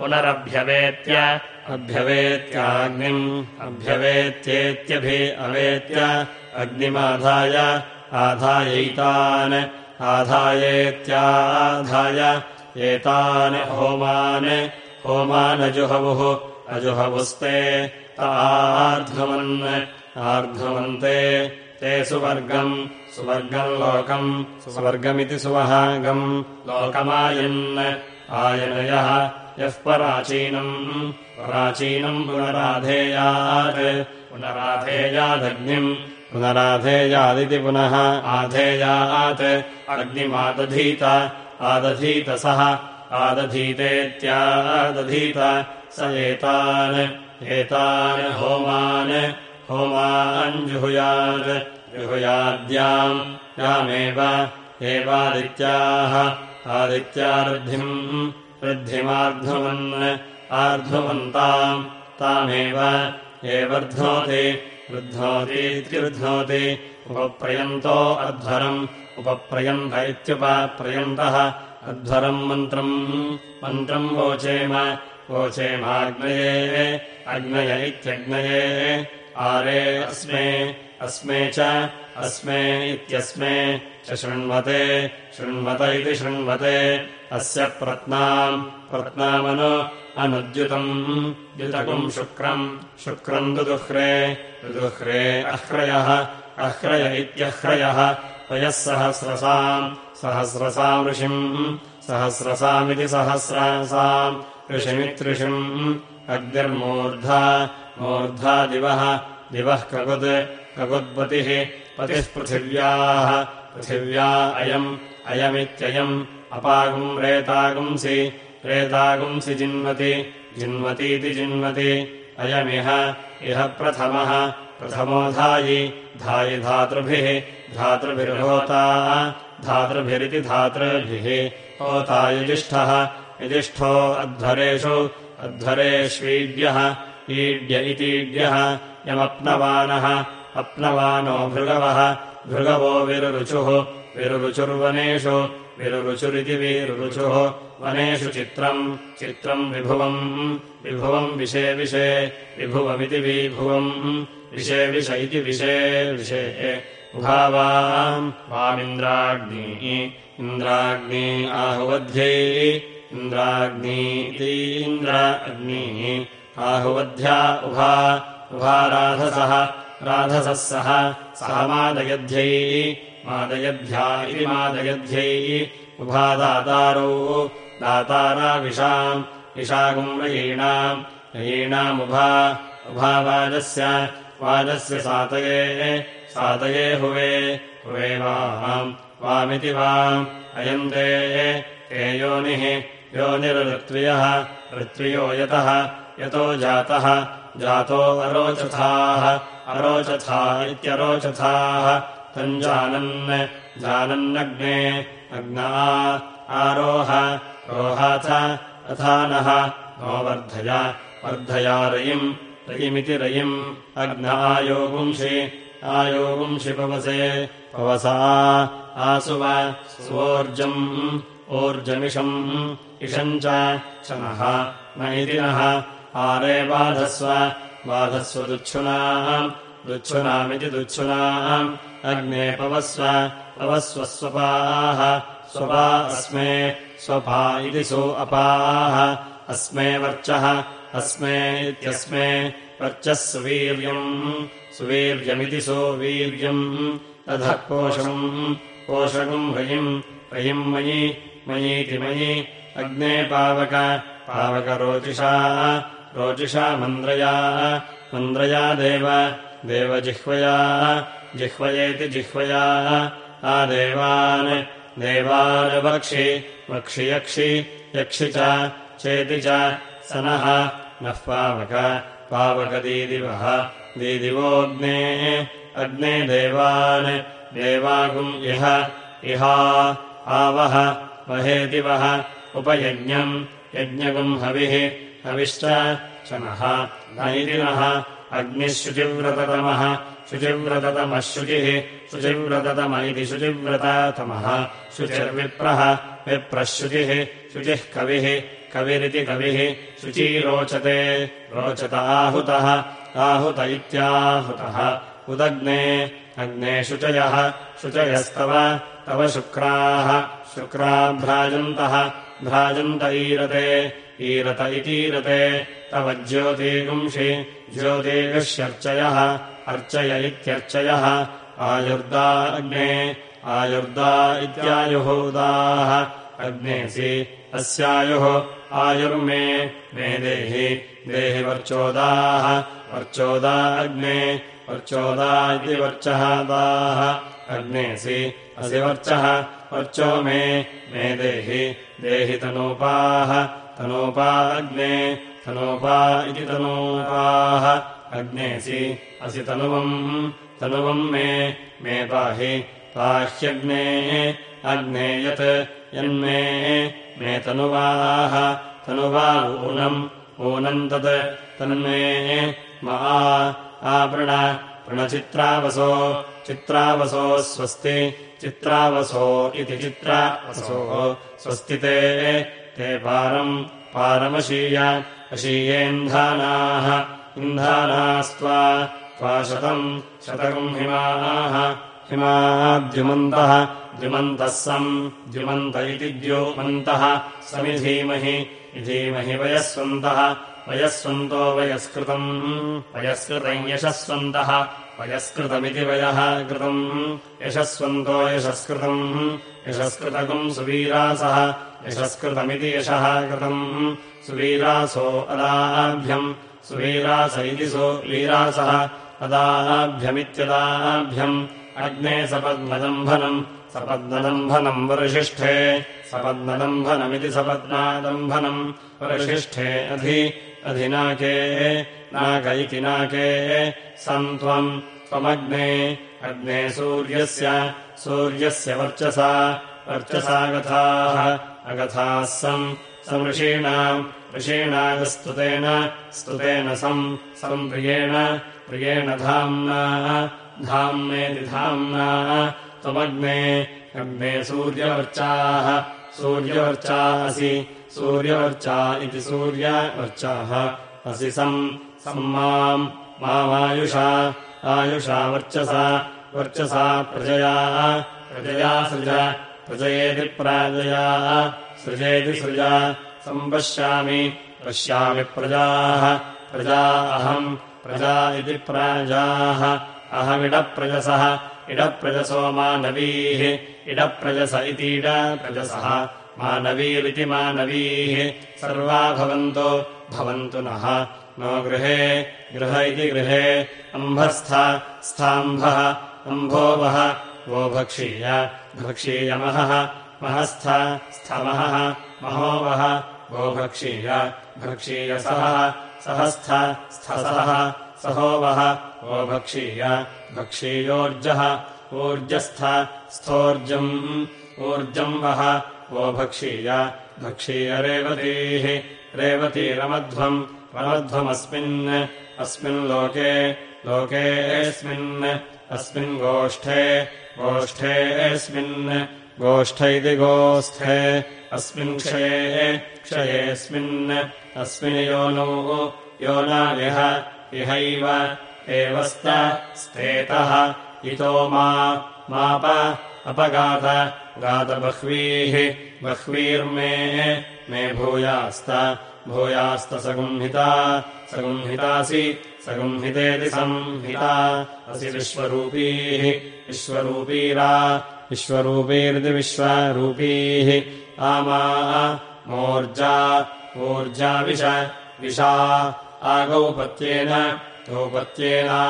पुनरभ्यवेत्य। अभ्यवेत्याग्निम्। अभ्यवेत्येत्यभि अवेत्य अग्निमाधाय आधायैतान्। आधायेत्याधाय एतान् होमान्। होमानजुहवुः अजुहवुस्ते तार्ध्वमन् आर्ध्वमन्ते ते सुवर्गम्। सुवर्गम् लोकम्। सुवर्गमिति सुवहागम्। लोकमायन्। आयनयः यः पराचीनम्। प्राचीनम् पुनराधेयात्। पुनराधेयादग्निम्। पुनराधेयादिति पुनः आधेयात्। अग्निमादधीत। आदधीत सः। आदधीतेत्यादधीत। स एतान्। एतान् होमान्। होमाञ्जुहुयात् जुहुयाद्याम्। यामेव। एवादित्याः। आदित्यार्धिम् वृद्धिमार्ध्वमन् आर्ध्वमन्ताम् तामेव एवर्ध्नोति वृद्धोतीत्यवृध्नोति उपप्रयन्तो अध्वरम् उपप्रयन्त इत्युपप्रयन्तः अध्वरम् मन्त्रम्। मन्त्रम् वोचेम वोचेमाग्नये अग्नय इत्यग्नये आरे अस्मे अस्मे च अस्मे इत्यस्मे च शृण्वते शृण्वत इति शृण्वते अस्य प्रत्नाम् प्रत्नामनु अनुद्युतम् द्युतकम् शुक्रम् शुक्रम् दुदुह्रे दुदुह्रे अह्रयः अह्रय इत्यह्रयः त्वयः सहस्रसाम् सहस्रसाम् ऋषिम् सहस्रसामिति सहस्रासाम् ऋषिमित्ऋषिम् अग्निर्मूर्धा मूर्धा दिवः दिवः ककुत् ककुत्पतिः पतिः पृथिव्याः पृथिव्या अयम् अयमित्ययम् अपागुम् रेतागुंसि रेतागुंसि जिन्वति जिन्वतीति जिन्वति। अयमिह इह प्रथमः प्रथमो धायि धायि धातृभिः धातृभिर्होता धातृभिरिति धातृभिः। होता युजिष्ठः युजिष्ठो अध्वरेषु अध्वरेष्वीड्यः ईड्य इतीड्यः यमप्नवानः अप्नवानो भृगवः। भृगवो विरुरुचुः। विरुरुचुर्वनेषु। विरुरुचुरिति वीरुरुचुः। वनेषु चित्रम्। चित्रम् विभुवम्। विभुवम् विशे विषे। विभुवमिति विभुवम्। विशे विष इति विषे विषे। उभावाम्। वामिन्द्राग्नी। इन्द्राग्नी आहुवध्यै। इन्द्राग्नीतीन्द्र अग्निः आहुवध्या उभा। उभा राधसः। सः सा मादयध्यै मादयध्या इति मादयध्यै। उभा दातारौ दाताराविषाम् विशाकुम् रयीणाम्। रयीणामुभा उभा वाजस्य सातये सातये हुवे। हुवे वाम् वामिति वाम् अयन्ते ते योनिः योनिरृत्वियः ऋत्वियो यतः यतो जातः जातो अरोचथाः अरोचथा इत्यरोचथाः। तम् जानन् जानन्नग्ने अग्ना आरोह रोहाथ अथा नः वर्धय वर्धया रयिम् रयिमिति रयिम् अग्न आयोगुंषि आयोगुंषि पवसे पवसा आसुव स्वोर्जम् ऊर्जमिषम् इषम् च नः न इति नः आरे बाधस्व बाधस्व दुच्छुनाम् दुच्छुनामिति दुच्छुनाम्। अग्ने पवस्व पवस्व स्वपाः। स्वपा अस्मे स्वपा इति सो अपाः। अस्मे वर्चः अस्मे इत्यस्मे वर्चः सुवीर्यम्। सुवीर्यमिति सुवीर्यम् अधः कोशम् कोशकम् रयिम् रयिम् मयि मयीति मयि। अग्ने पावक पावकरोचिषा रोचिषा मन्द्रया मन्द्रया देव देवजिह्वया जिह्वयेति जिह्वया आदेवान् देवानवक्षि वक्षि यक्षि च चेति च स नः नः पावक पावकदीदिवः दीदिवोऽग्ने अग्ने देवान् देवागुम् इह इहा आवह वहेति वः उपयज्ञम् यज्ञगुम् हविः हविश्च च नः नैदिनः शुचिव्रततमः शुचिव्रततमः शुचिः शुचिव्रततम इति शुचिव्रततमः शुचिर्विप्रः विप्रः शुचिः कविः कविरिति कविः शुची रोचते रोचत आहुतः आहुत इत्याहुतः उदग्ने अग्ने शुचयः शुचयस्तव तव शुक्राः शुक्राभ्राजन्तः भ्राजन्त ईरते ईरत इतीरते तव ज्योतिगुंषि ज्योतिगुष्यर्चयः अर्चय इत्यर्चयः। आयुर्दा अग्ने आयुर्दा इत्यायुहूदाः। अग्नेसि अस्यायुः आयुर्मे मे देहि देहि वर्चोदाः। वर्चोदा अग्ने वर्चोदा इति वर्चः दाः। अग्नेसि असि वर्चः वर्चो मे मे देहि देहि तनूपाः तनूपा अग्ने तनूपा इति तनूपाः। अग्नेसि असि तनुवम्। तनुवम् मे मे पाहि पाह्यग्ने अग्ने यत् यन्मे। मे तनुवाः। तनुवा ऊनम् ऊनम् तत् तन्मे। मा आपृण प्रणचित्रावसो चित्रावसो स्वस्ति चित्रावसो इति चित्रावसो। स्वस्ति ते ते पारम् पारमशीय अशीयेन्धानाः इन्धानास्त्वा त्वा शतम् शतकम् हिमाः हिमाद्युमन्तः द्युमन्तः सम् द्युमन्त इति द्युमन्तः समिधीमहि धीमहि वयस्वन्तः वयस्वन्तो वयस्कृतम् वयस्कृतम् यशस्वन्तः वयस्कृतमिति वयः कृतम्। यशस्वन्तो यशस्कृतम्। यशस्कृतकम् सुवीरासः यशस्कृतमिति यशः कृतम्। सुवीरासो अदाभ्यम्। सुवीरास इति सु वीरासः अदाभ्यमित्यदाभ्यम्। अग्ने सपद्मदम्भनम्। सपद्मदम्भनम् वरिशिष्ठे सपद्मदम्भनमिति सपद्मादम्भनम्। वरिशिष्ठे अधि अधिनाके नाक इति नाके सम् त्वम् त्वमग्ने अग्ने सूर्यस्य सूर्यस्य वर्चसा वर्चसा गथाः अगथाः सम् समृषीणाम् ऋषीणागस्तुतेन स्तुतेन सम् सम्प्रियेण प्रियेण धाम्ना धाम्नेति धाम्ना त्वमग्ने अग्ने सूर्यवर्चाः सूर्यवर्चा असि सूर्यवर्चा इति सूर्यवर्चाः असि सम् सम्माम् मामायुषा आयुषा वर्चसा वर्चसा प्रजया प्रजया सृज प्रजयेति प्राजया सृजेति सृजा सम्पश्यामि पश्यामि प्रजाः प्रजा अहम् प्रजा इति प्राजाः अहमिडप्रजसः इडप्रजसो मानवीः इडप्रजस इतीडप्रजसः मानवीरिति मानवीः सर्वा भवन्तो भवन्तु नः। नो गृहे गृह इति गृहे अम्भस्थ स्थाम्भः अम्भो वः वो भक्षीय भक्षीयमहः महस्थ स्थमहः महो वः वो भक्षीय भक्षीयसः सहस्थ स्थसः सहो वः वो भक्षीय भक्षीयोर्जः ऊर्जस्थ स्थोर्जम् ऊर्जम् वः वो भक्षीय भक्षीय रेवतीः रेवतीरमध्वम् परमध्वमस्मिन् अस्मिन् लोके लोकेऽस्मिन् अस्मिन् गोष्ठे गोष्ठेऽस्मिन् गोष्ठ इति गोष्ठे अस्मिन् क्षये क्षयेऽस्मिन् अस्मिन् योनौ योनायः इहैव एव स्तेतः इतो माप अपगात गातबह्वीः बह्वीर्मे। मे भूयास्त। भूयास्तसगुंहिता सगुंहितासि। सगुंहितेति संहिता। असि विश्वरूपीः। विश्वरूपीरा। विश्वरूपीरिति विश्वरूपीः। आमा। मोर्जा। ऊर्जाविश विशा। आगौपत्येन। गौपत्येना।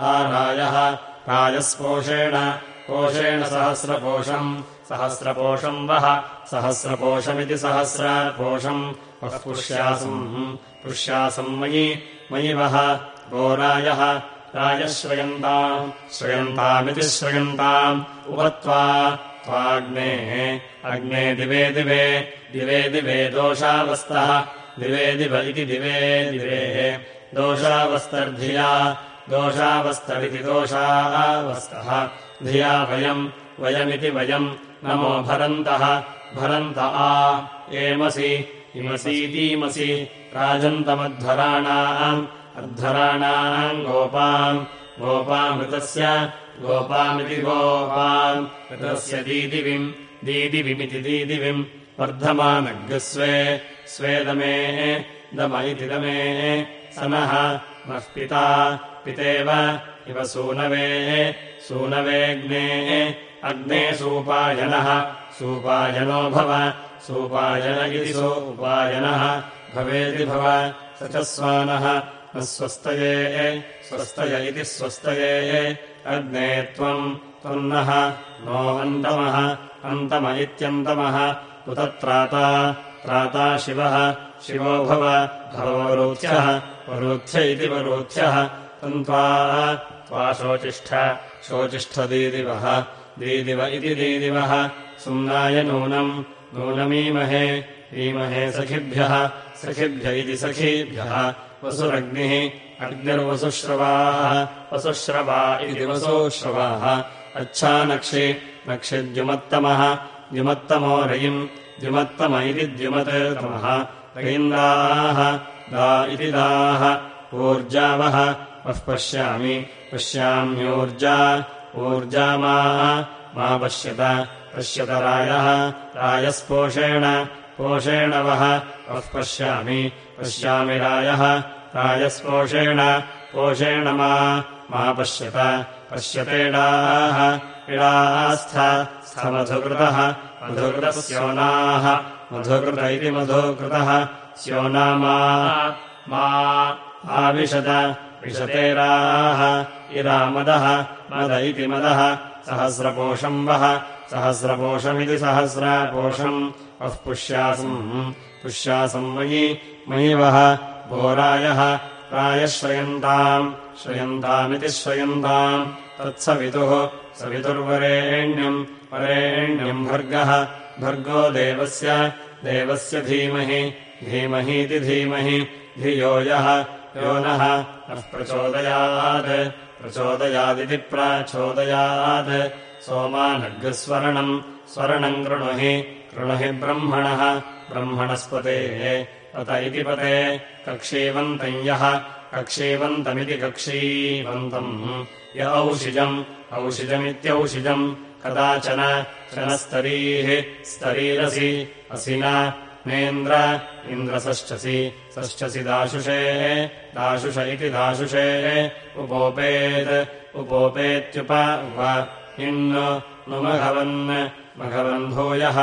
आरायः। रायस्पोषेण कोशेण सहस्रपोषम् सहस्रपोषम् वः सहस्रपोषमिति सहस्रपोषम् पुष्यासम्। पुष्यासम् मयि। मयि वः। गोरायः रायः। श्रयन्ताम् श्रयन्तामिति श्रयन्ताम् उपत्वा त्वाग्नेः। अग्ने दिवे दिवे। दिवे दिवे दोषावस्तः दिवे दिव इति दिवे दिवे। दोषावस्तर्धिया दोषावस्तरिति दोषावस्तः धिया वयम् वयमिति वयम् नमो भरन्तः। भरन्त आ एमसि इमसीतीमसि राजन्तमध्वराणाम् अध्वराणाम् गोपाम्। गोपामृतस्य गोपामिति गोपाम्। ऋतस्य दीदिविम् दीदिविमिति दीदिविम्। वर्धमानग्स्वे स्वेदमे दम इति दमे स नः नः पिता पितेव इव सूनवे सूनवेऽग्ने अग्ने सूपायनः सूपायनो भव सूपायन इति सोपायनः भवेति भव स च स्वानः न स्वस्तये स्वस्तय इति स्वस्तये अग्ने त्वम् त्वन्नः नो अन्तमः अन्तम इत्यन्तमः उतत्राता त्राता शिवः शिवो भव भववरोध्यः वरोध्य इति वरोध्यः तन्त्वा त्वा शोचिष्ठ शोचिष्ठदीदिवः दीदिव इति दीदिवः। सुम्नाय नूनम्। नूनमीमहे। ईमहे सखिभ्यः। सखिभ्य इति सखीभ्यः। वसुरग्निः। अग्निर्वसुश्रवाः। वसुश्रवा इति वसुश्रवाः। अच्छानक्षि। नक्षिद्युमत्तमः द्युमत्तमो। रयिम्। द्युमत्तम इति द्युमत्तमः रयिन्दाः दा इति दाः। ऊर्जावः वः पश्यामि पश्याम्यूर्जा ऊर्जामा मा पश्यत पश्यत रायः रायस्पोषेण पोषेण वः वः पश्यामि पश्यामि रायः रायस्पोषेण पोषेण मा मा पश्यत पश्यतेडाः इडास्थ स्थमधुकृतः मधुकृतस्योनाः मधुकृत इति मधुकृतः स्योनामा मा आविशत विशतेराः। इरामदः मद। इति मदः। सहस्रपोषम् वः। सहस्रपोषमिति सहस्रपोषम्। वः पुष्यासम्। पुष्यासम् मयि। मयि वः। भोरायः रायः। श्रयन्ताम् श्रयन्तामिति श्रयन्ताम्। तत्सवितुः। सवितुर्वरेण्यम्। वरेण्यम् भर्गः। भर्गो देवस्य। देवस्य धीमहि। धीमहीति धीमहि। धियो यः यो नः। नः प्रचोदयात्। प्रचोदयादिति प्रचोदयात्। सोमानग्स्वरणम् स्वर्णम् कृणुहि। कृणुहि ब्रह्मणः। ब्रह्मणस्पते। पत इति पते। कक्षीवन्तम् यः। कक्षीवन्तमिति कक्षीवन्तम्। य औषिजम्। औषिजमित्यौषिजम्। कदाचन। शनस्तरीः स्तरीरसि। असि नेन्द्र। इन्द्रषष्ठसि षष्ठसि दाशुषे दाशुष इति दाशुषे उपोपेत् उपोपेत्युप उप। इन् नु मघवन् मघवन् भूयः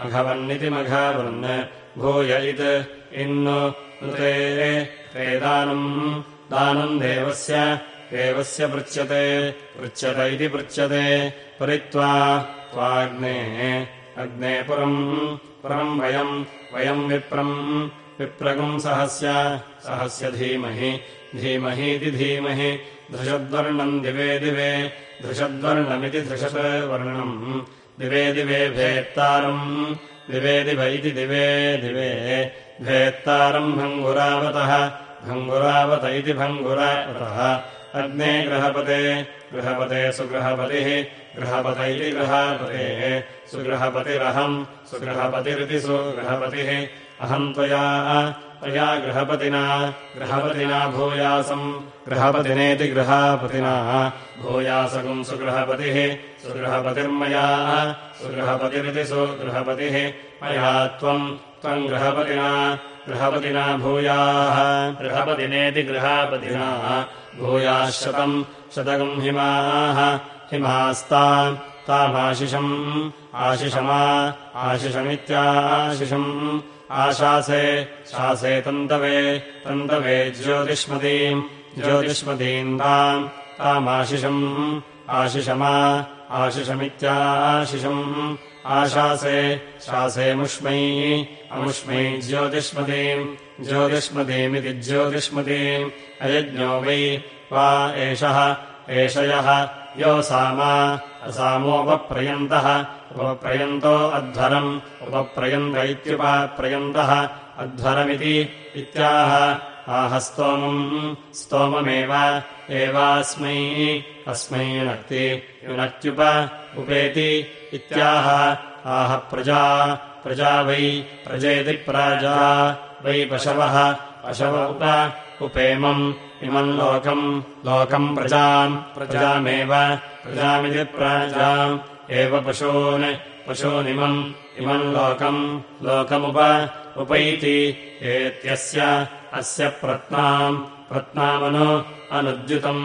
मघवन्निति मघवन्। भूय इत् इन्नु ते ते दानम् दानम् देवस्य देवस्य पृच्छ्यते पृच्छ्यत इति पृच्छ्यते। परित्वा त्वाग्ने अग्ने पुरम् पुरम् वयम् वयम् विप्रम् विप्रगुम् सहस्य। सहस्य धीमहि। धीमहीति धीमहि। धृषद्वर्णम् दिवे दिवे। धृषद्वर्णमिति धृषद्वर्णम् दिवे दिवे भेत्तारम्। दिवे दिव इति दिवे दिवे। भेत्तारम् भङ्गुरावतः। भङ्गुरावत इति भङ्गुरावतः। अग्ने गृहपते गृहपते सुगृहपतिः गृहपत इति गृहपतेः सुगृहपतिरहम् सुगृहपतिरिति सुगृहपतिः अहम् त्वया त्वया गृहपतिना गृहपतिना भूयासम् गृहपतिनेति गृहापतिना। भूयासकम् सुगृहपतिः सुगृहपतिर्मया सुगृहपतिरिति सुगृहपतिः। मया त्वम् त्वम् गृहपतिना गृहपतिना भूयाः गृहपतिनेति गृहापतिना। भूयाः शतम् शतकम् हिमाः हिमास्ता तामाशिषम् आशिषमा आशिषमित्याशिषम् आशासे शासे तन्तवे तन्तवे ज्योतिष्मतीम् ताम् तामाशिषम् आशिषमा आशिषमित्याशिषम् आशासे शासेमुष्मै अमुष्मै ज्योतिष्मतीम् ज्योतिष्मतीमिति ज्योतिष्मतीम् अयज्ञो वै वा एषः एषयः यो सामा असामोपप्रयन्तः। उपप्रयन्तो अध्वरम्। उपप्रयन्त इत्युपप्रयन्तः। अध्वरमिति इत्याह। आह स्तोमम्। स्तोममेव। एवास्मै। अस्मै युनक्ति युनक्त्युप। उपेति इत्याह। आह प्रजा। प्रजा वै। प्रजेति प्राजा। वै पशवः। पशव उप। उपेमम् इमम् लोकम् लोकम् प्रजाम् प्रजामेव प्रजामिति प्राजाम् एव पशून् पशूनिमम् इमम् लोकम् लोकमुप उपैति एत्यस्य अस्य प्रत्नाम् प्रत्नामनु अनुद्युतम्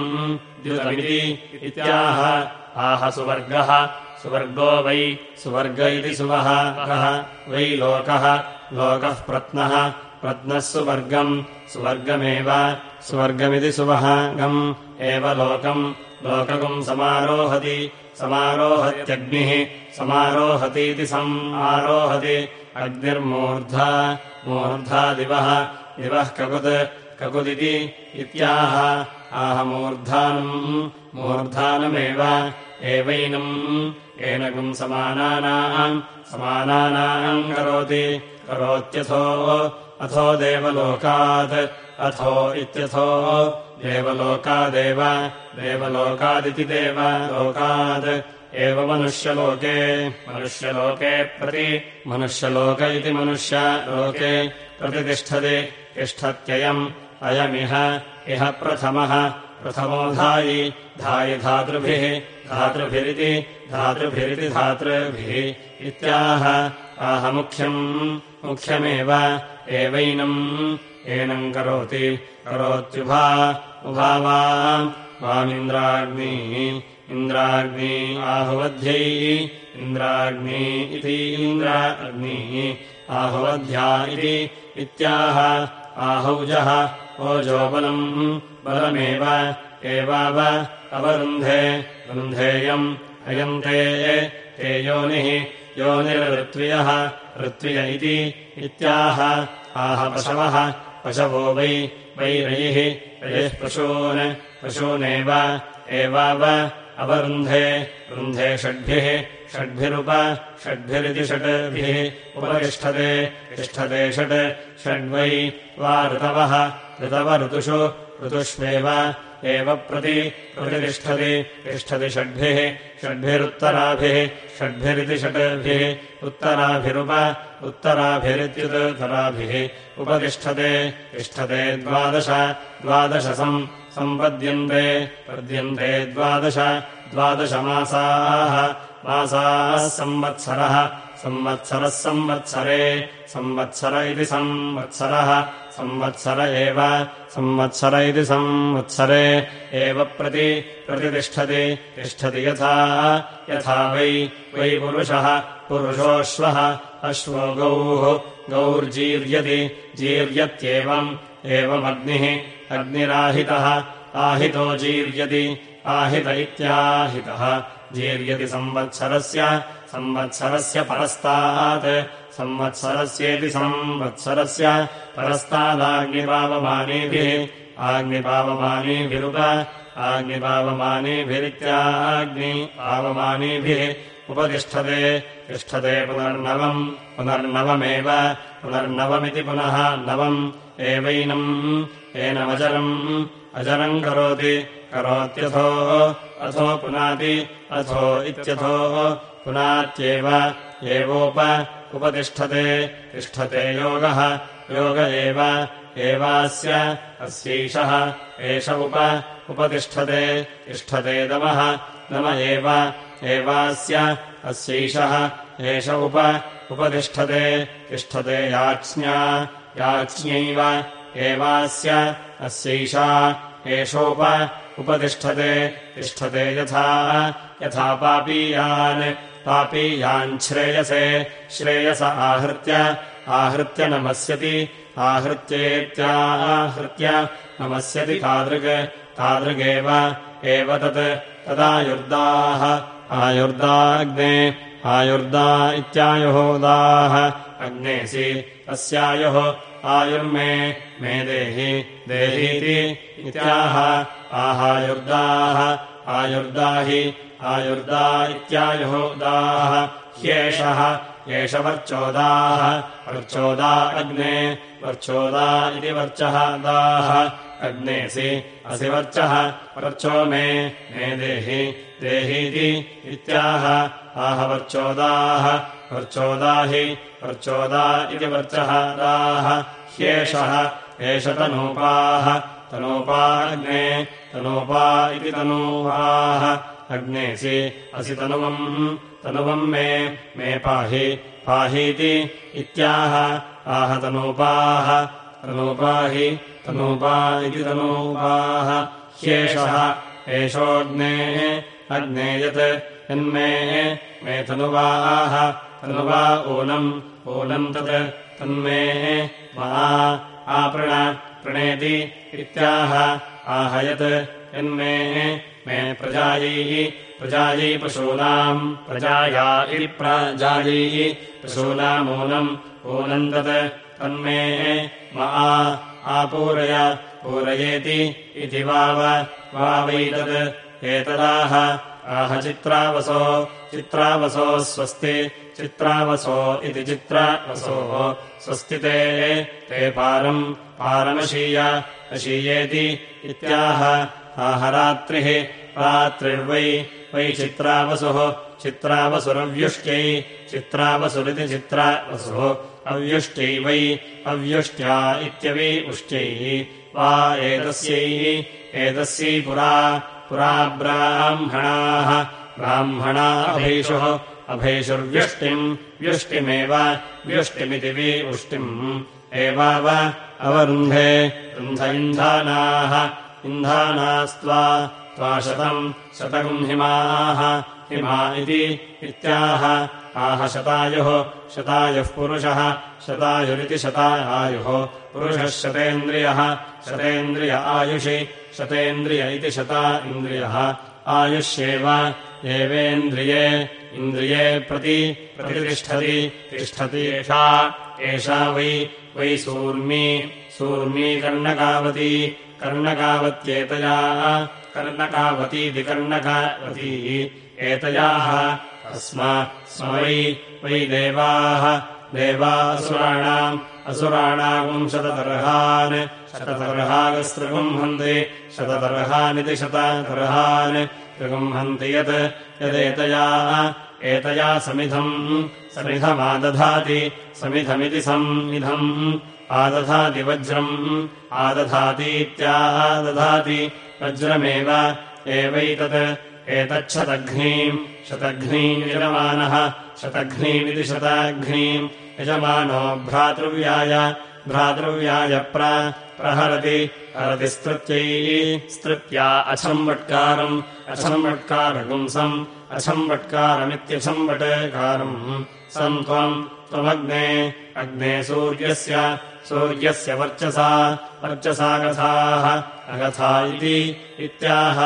द्युतमिति इत्याह। आह सुवर्गः सुवर्गो वै सुवर्ग इति सुवः वै लोकः लोकः प्रत्नः प्रत्नः सुवर्गम् सुवर्गमेव सुवर्गमिति सुवहागम् एव लोकम्। लोककम् समारोहति। समारोहत्यग्निः समारोहतीति सम् आरोहति। अग्निर्मूर्धा मूर्धा दिवः। दिवः ककुत् ककुदिति इत्याह। आह मूर्धानम् मूर्धानमेव। एवैनम्। एनकम् समानानाम् समानानाम् करोति। करोत्यथो अथो देवलोकात् अथो इत्यथो देवलोकादेव देवलोकादिति देवलोकात् एव मनुष्यलोके मनुष्यलोके प्रति मनुष्यलोक इति मनुष्यलोके प्रतितिष्ठति तिष्ठत्ययम् अयमिह इह प्रथमः प्रथमो धायि धायि धातृभिः धातृभिरिति धातृभिरिति धातृभिः इत्याह। आह मुख्यम् मुख्यमेव। एवैनम् एनम् करोति। करोत्युभा उभावा वामिन्द्राग्नी इन्द्राग्नी आहुवध्यै। इन्द्राग्नी इति इन्द्राग्नी आहुवध्या इति इत्याह। आहौजः ओजोबलम् बलमेव। एवाव अवरुन्धे रुन्धेयम् अयन्ते ते। योनिः योनिरृत्वियः ऋत्विय इति इत्याह। आह पशवः। पशवो वै वै रयिः पशून्। पशूनेव। एवाव। अवरुन्धे। रुन्धे षड्भिः। षड्भिरुप। षड्भिरिति षड्भिः। उपतिष्ठते। तिष्ठते षट् षड्वै। वा ऋतवः। ऋतव ऋतुषु ऋतुष्वेव एव प्रति प्रतितिष्ठति तिष्ठति षड्भिः षड्भिरुत्तराभिः षड्भिरिति षड्भिः उत्तराभिरुप उत्तराभिरित्युत्तराभिः उपतिष्ठते तिष्ठते द्वादश द्वादशसम् सम्पद्यन्ते पद्यन्ते द्वादश द्वादशमासाः मासाः संवत्सरः संवत्सरः संवत्सरे संवत्सर इति संवत्सरः संवत्सर एव। संवत्सर इति संवत्सरे एव प्रति प्रतितिष्ठति। तिष्ठति यथा। यथा वै वै पुरुषः। पुरुषोऽश्वः। अश्वो गौः। गौर्जीर्यति। जीर्यत्येवम्। एवमग्निः। अग्निराहितः। आहितो जीर्यति। आहित इत्याहितः। जीर्यति संवत्सरस्य संवत्सरस्य परस्तात् संवत्सरस्येति संवत्सरस्य परस्तादाग्निपावमानीभिः आग्निपावमानीभिरुप आग्निपावमानीभिरित्याग्नि पावमानीभिः उपतिष्ठते तिष्ठते पुनर्नवम् पुनर्नवमेव पुनर्नवमिति पुनः नवम् एवैनम् एनमजरम् अजरम् करोति करोत्यथो अथो पुनाति अथो इत्यथो पुनात्येव एवोप उपतिष्ठते। तिष्ठते योगः। योग एव। एवास्य। अस्यैषः। एष उप। उपतिष्ठते। तिष्ठते दमः दम एव। एवास्य। अस्यैषः। एष उप। उपतिष्ठते। तिष्ठते याच्ञा याच्ञैव एवास्य। अस्यैषा। एषोप। उपतिष्ठते। तिष्ठते यथा। यथा पापीयान् पापीयान् श्रेयसे आहृत्य आहृत्य नमस्यति आहृत्येत्याहृत्य नमस्यति तादृग् तादृगेव एव तत् तदायुर्दाः आयुर्दाग्ने आयुर्दा इत्यायुहोदाः अग्नेसि अस्यायुः आयुर्मे मे देहि देहीति इत्याह आहायुर्दाः आयुर्दाहि आयुर्दा इत्यायुहोदाः ह्येषः एष वर्चोदाः वर्चोदा अग्ने वर्चोदा इति वर्चः दाः। अग्नेसि असि वर्चः वर्चो मे मे देहि देहीति इत्याह। आह वर्चोदाः। वर्चोदाहि वर्चोदा इति वर्चः दाः। ह्येषः एष तनूपाः। तनूपा अग्ने तनूपा इति तनूपाः अग्नेसि असि तनुवम् तनुवम् मे मे पाहि पाहीति इत्याह आह तनूपाः तनूपाहि तनूपा इति तनूपाः ह्येषः एषोऽग्नेः अग्ने यत् यन्मे मे तनुवाः तनुवा ऊनम् ऊनम् तत् तन्मे मा आपृण प्रणेति इत्याह आहयत् यन्मे मे प्रजायैः प्रजायै पशूनाम् प्रजाया इति प्रजायैः पशूनामूनम् तत् तन्मे मा आपूरय पूरयेति इति वाव वावैतत् एतदाह आह चित्रावसो चित्रावसो स्वस्ति चित्रावसो इति चित्रावसो स्वस्ति ते ते पारम् पारमशीय अशीयेति इत्याह आह रात्रिः रात्रिर्वै वै चित्रावसुः चित्रावसुरव्युष्ट्यै चित्रावसुरिति चित्रावसुः अव्युष्ट्यै वै अव्युष्ट्या इत्यवि उष्ट्यैः वा एतस्यै एतस्यै पुरा पुरा ब्राह्मणाः ब्राह्मणा अभैषुः अभैषुर्व्युष्टिम् व्युष्टिमेव व्युष्टिमिति वि उष्टिम् एवाव अवरुन्धे रुन्ध इन्धानाः इन्धानास्त्वा त्वा शतम् शतम् हिमाः हिमा इति इत्याह। आह शतायुः शतायुः पुरुषः शतायुरिति शतायुः पुरुषः शतेन्द्रियः शतेन्द्रिय आयुषि शतेन्द्रिय इति शता इन्द्रियः। आयुष्येव एवेन्द्रिये इन्द्रिये प्रति प्रतितिष्ठति तिष्ठति एषा वै वै सूर्मी सूर्मी कर्णकावती कर्णकावत्येतया। कर्णकावतीति कर्णकावती एतयाः। अस्मा स्म वै देवाः। देवासुराणाम्। असुराणाम् शततर्हान् शततर्हागस्त्रिगुम्हन्ति शततर्हानिति शततर्हान्। त्रिगुम्हन्ति यत् यदेतया। एतया समिधम्। समिधमादधाति। समिधमिति संमिधम् आदधाति वज्रम् आदधातीत्यादधाति वज्रमेव एवैतत् एतच्छतघ्नीम् शतघ्नीम् यजमानः शतघ्नीमिति शताघ्नीम् यजमानो भ्रातृव्याय भ्रातृव्याय प्रहरति हरति स्तृत्यै स्तृत्या अछम्वट्कारम् अछम्वट्कारपुंसम् अछम्वट्कारमित्यछम्वट्कारम् सम् त्वम् त्वमग्ने अग्ने सूर्यस्य सूर्यस्य वर्चसा वर्चसा कथाः अगथा इति इत्याह।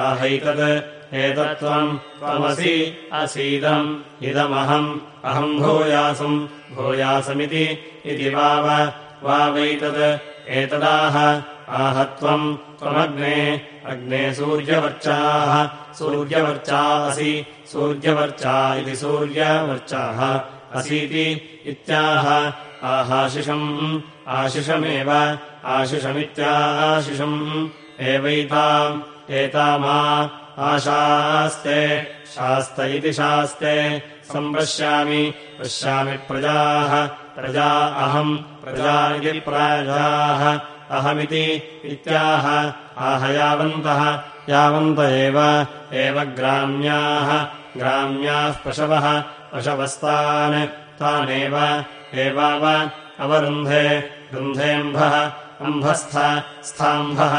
आहैतत् एतत्त्वम् त्वमसि असीदम् इदमहम् अहम् भूयासम् भूयासमिति इति वाव वावैतत् एतदाह। आहत्वम् त्वमग्ने अग्ने सूर्यवर्चाः सूर्यवर्चासि सूर्यवर्चा इति सूर्यवर्चाः असीति इत्याह आहाशिषम् आशिषमेव आशिषमित्याशिषम् एवैताम् एतामा आशास्ते शास्त इति शास्ते सम्पश्यामि पश्यामि प्रजाः प्रजा अहम् प्रजा इति प्राजाः अहमिति इत्याह आह यावन्तः यावन्त एव ग्राम्याः ग्राम्याः पशवः पशवस्तान् तानेव एवाव अवरुन्धे रुन्धेऽम्भः अम्भस्थ स्थाम्भः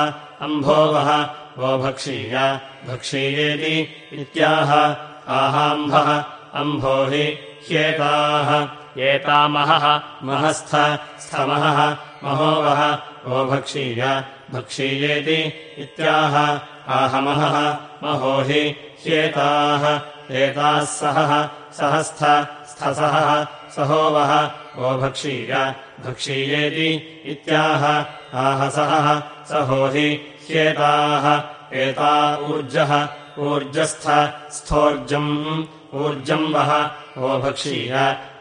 अम्भोवः वो भक्षीय भक्षीयेति इत्याह आहाम्भः अम्भो हि ह्येताः। एतामहः महस्थ स्थमहः महोवः वो भक्षीय भक्षीयेति इत्याह आहमहः महो हि ह्येताः एताः सहः सहस्थ स्थसहः सहोवः वो भक्षीय भक्षीयेति इत्याह आहसहः सहो हि ह्येताः एता ऊर्जः ऊर्जस्थ स्थोर्जम् ऊर्जम् वः वो भक्षीय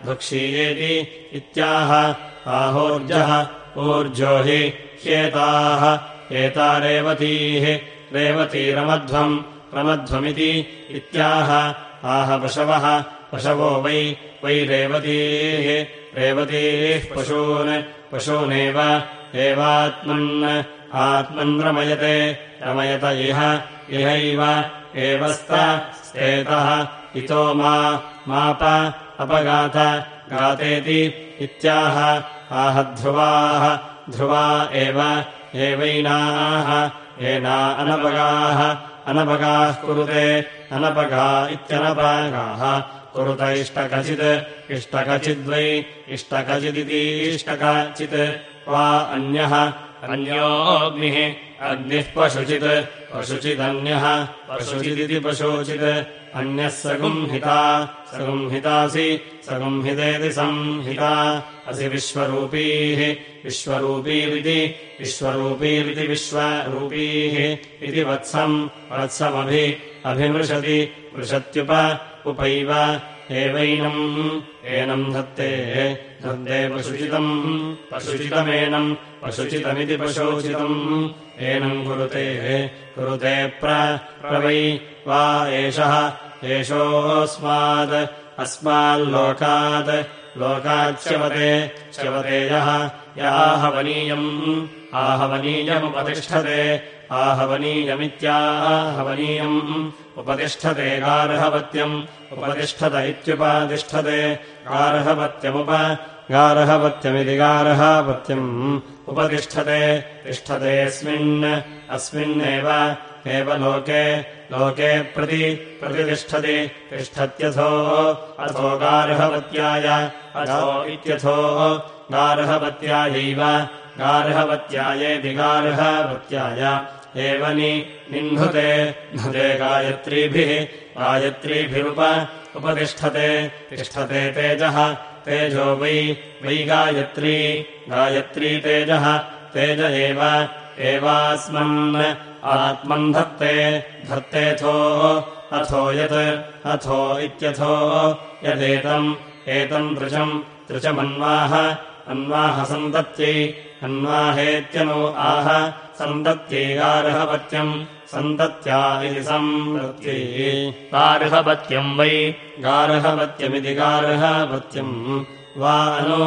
भक्षीयेति इत्याह आहोर्जः ऊर्जो हि ह्येताः एता रेवतीः रेवतीरमध्वम् रमध्वमिति इत्याह। आह पशवः पशवो वै। वै रेवतीः। रेवतीः पशून्। पशूनेव। एवात्मन् आत्मन् रमयते। रमयत इह। इहैव। एवस्त। स्तेतः। इतो मा। माप। अपगाथ। गातेति इत्याह। आह ध्रुवाः। ध्रुवा एव। एवैनाः। एना अनपगाः अनपगाः कुरुते अनपगा इत्यनपगाः कुरुत इष्टकचित् इष्टकचिद्वै इष्टकचिदिति इष्टकचित् वा अन्यः अन्योऽग्निः अग्निः पशुचित् पशुचिदन्यः पशुचिदिति पशुचित् अन्यः सगुंहिता सगुंहितासि सगुंहितेति संहिता असि विश्वरूपीः विश्वरूपीरिति विश्वरूपीरिति विश्वरूपीः इति वत्सम् वत्समभि अभिमृशति मृषत्युप उपैव एवैनम् एनम् धत्ते धत्ते पशुचितम् पशुचितमेनम्। पशुचितमिति पशुचितम्। एनम् कुरुते। कुरुते प्रवै वा एषः। एषोऽस्मात् अस्माल्लोकात्। लोकाच्यवते च्यवते। यः। याहवनीयम्। आहवनीयमुपतिष्ठते आहवनीयमित्याहवनीयम्। उपतिष्ठते गार्हवत्यम्। उपतिष्ठत इत्युपातिष्ठते। गार्हवत्यमुप गार्हवत्यमिति गार्हवत्यम् उपतिष्ठते तिष्ठतेऽस्मिन् अस्मिन्नेव एव लोके लोके प्रति प्रतितिष्ठति तिष्ठत्यथो अथो गार्हवत्याय अथो इत्यथो गार्हवत्यायैव गार्हवत्यायेति गार्हवत्याय एव निह्नुते नुते गायत्रीभिः गायत्रीभिरुप उपतिष्ठते तिष्ठते तेजः तेजो वै वै गायत्री। गायत्री तेजः तेज एव एवास्मन् आत्मन् धत्ते धत्तेऽथो अथो यत् अथो इत्यथो यदेतम् एतम् दृशम् दृशमन्वाह अन्वाह सन्तत्यै अन्वाहेत्यनो आह सन्तत्यै गार्हपत्यम् सन्तत्या इति सन्तत्यै गार्हपत्यम् वै गार्हपत्यमिति गार्हपत्यम् वा अनु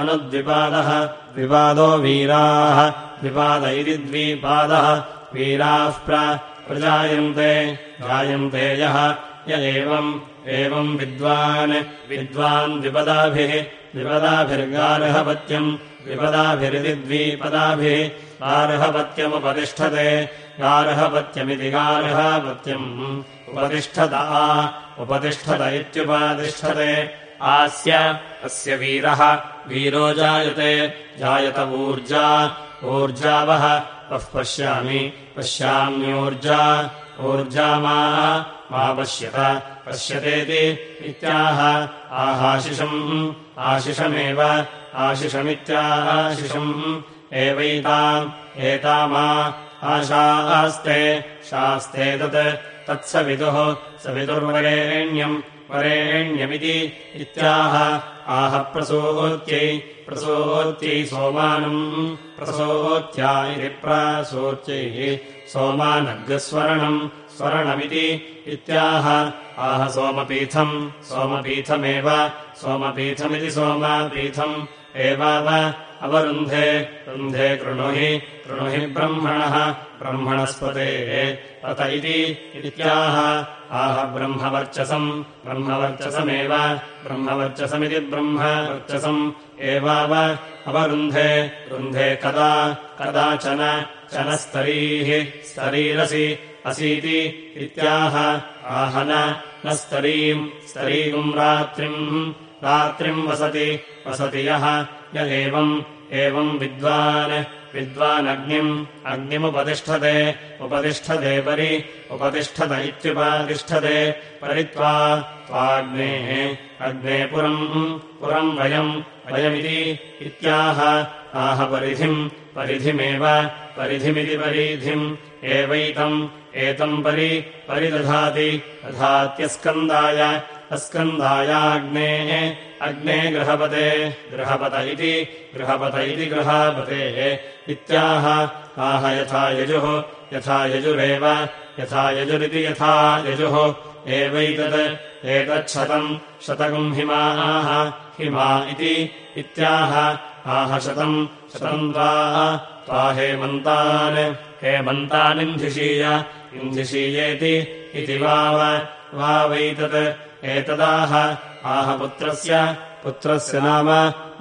अनुद्विपादः विपादो वीराः। विपाद इति द्विपादः वीराः प्रजायन्ते। जायन्ते यः य एवम् एवम् विद्वान्। विद्वान् द्विपदाभिः द्विपदाभिर्गार्हपत्यम् विपदाभिरिति द्विपदाभिः। गार्हपत्यमुपतिष्ठते गार्हपत्यमिति गार्हपत्यम् उपतिष्ठत उपतिष्ठत इत्युपतिष्ठते। आस्य अस्य वीरः वीरो जायते। जायत ऊर्जा ऊर्जावः वः पश्यामि पश्याम्यूर्जा ऊर्जा। मा पश्यत पश्यतेति इत्याह। आहाशिषम् आशिषमेव आशिषमित्याशिषम् एवैताम् एतामा आशास्ते शास्ते तत् तत्सविदुः सविदुर्वरेण्यम् वरेण्यमिति इत्याह। आह प्रसूत्यै प्रसूत्यै सोमानम् प्रसूत्या इति प्रासूत्यैः सोमानग्स्वरणम् स्वरणमिति इत्याह। आह सोमपीठम् सोमपीठमेव सोमपीठमिति सोमापीठम् एवाव अवरुन्धे रुन्धे कृणुहि कृणुहि ब्रह्मणः ब्रह्मणस्पते अत इति इत्याह। आह ब्रह्मवर्चसम् ब्रह्मवर्चसमेव ब्रह्मवर्चसमिति ब्रह्मवर्चसम्। एवाव अवरुन्धे रुन्धे कदा कदाचन चन स्तरीः स्तरीरसि असीति इत्याह। आह न स्तरीम् स्तरीम् रात्रिम् रात्रिम् वसति वसति यः य एवम् एवम् विद्वान् विद्वानग्निम् अग्निमुपतिष्ठते उपतिष्ठते परि उपतिष्ठत इत्युपतिष्ठते परित्वा त्वाग्नेः अग्ने पुरम् पुरम् वयम् वयमिति इत्याह आह परिधिम् परिधिमेव परिधिमिति परिधिम् एवैतम् एतम् परि परिदधाति दधात्यस्कन्दाय अस्कन्दायाग्नेः अग्ने गृहपते गृहपत इति गृहपत इति गृहापते इत्याह। आह यथा यजुः यथा यजुरेव यथा यजुरिति यथा यजुः। एवैतत् एतच्छतम् शतकम् हिमाः हिमा इति इत्याह। आह शतम् शतम् त्वा त्वा हेमन्तान् हेमन्तानिन्धिषीय इन्धिषीयेति इति वाव वावैतत् एतदाह। आह पुत्रस्य पुत्रस्य नाम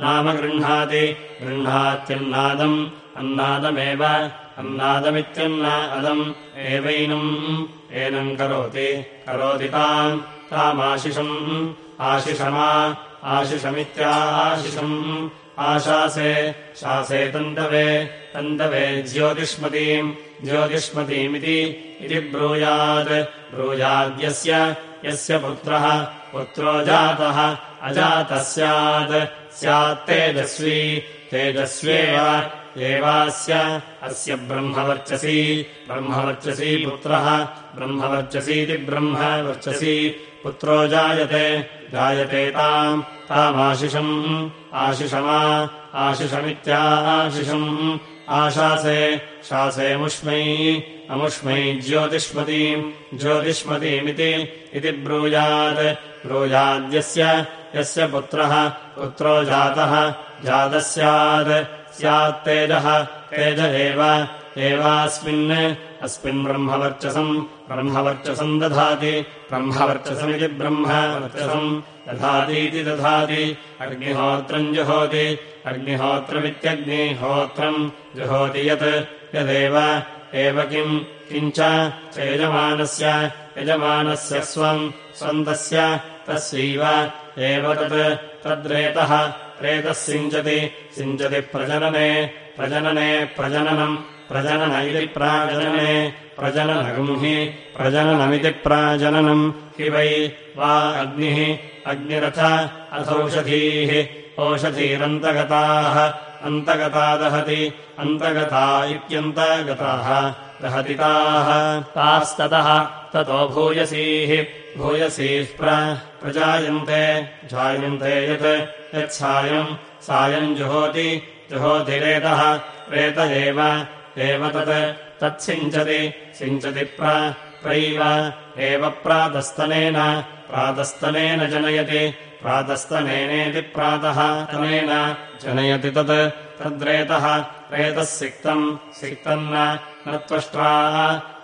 नाम गृह्णाति। गृह्णात्यन्नादम् अन्नादमेव अन्नादमित्यन्नादम् एवैनम् एनम् करोति। करोति ताम् तामाशिषम् आशिषमा आशिषमित्याशिषम् आशासे शासे तन्तवे तन्तवे ज्योतिष्मतीम् ज्योतिष्मतीमिति इति ब्रूयात्। ब्रूयाद्यस्य यस्य पुत्रः पुत्रो जातः अजातः स्यात् स्यात्तेजस्वी तेजस्वेव एवास्य। अस्य ब्रह्मवर्चसी ब्रह्मवर्चसी पुत्रः ब्रह्मवर्चसीति ब्रह्मवर्चसी। पुत्रो जायते जायते ताम् तामाशिषम् आशिषमा आशिषमित्याशिषम् आशासे शासेमुष्मै अमुष्मै ज्योतिष्मतीम् ज्योतिष्मतीमिति इति ब्रूयात्। ब्रूयाद्यस्य यस्य पुत्रः पुत्रो जातः जातः स्यात् स्यात्तेजः तेज एव एवास्मिन्। अस्मिन् ब्रह्मवर्चसम् ब्रह्मवर्चसम् दधाति। ब्रह्मवर्चसमिति ब्रह्मवर्चसम् दधातीति दधाति। अग्निहोत्रम् जुहोति। अग्निहोत्रमित्यग्निहोत्रम् जुहोति यत् यदेव एव किम्? किञ्च? च यजमानस्य यजमानस्य स्वम् स्वन्तस्य तस्यैव। एव तत् तद्रेतः रेतः सिञ्चति सिञ्चति प्रजनने प्रजनने प्रजननम् प्रजनन इति प्राजनने प्रजननगम् हि प्रजननमिति प्राजननम्। हि वै वा अग्निः अग्निरथ अथौषधीः ओषधीरन्तगताः अन्तगता दहति अन्तगता इत्यन्तगताः दहति ताः। तास्ततः ततो भूयसीः। भूयसीः प्रजायन्ते। जायन्ते यत् यत्सायम् सायम् जुहोति। जुहोतिरेतः। प्रेत एव। तत्। तत्सिञ्चति। सिञ्चति प्रैव। एव प्रातस्तनेन। प्रातस्तनेन जनयति प्रातस्तनेनेति प्रातः तनेन जनयति तत् तद्रेतः रेतः सिक्तम् सिक्तम् न त्वष्ट्राः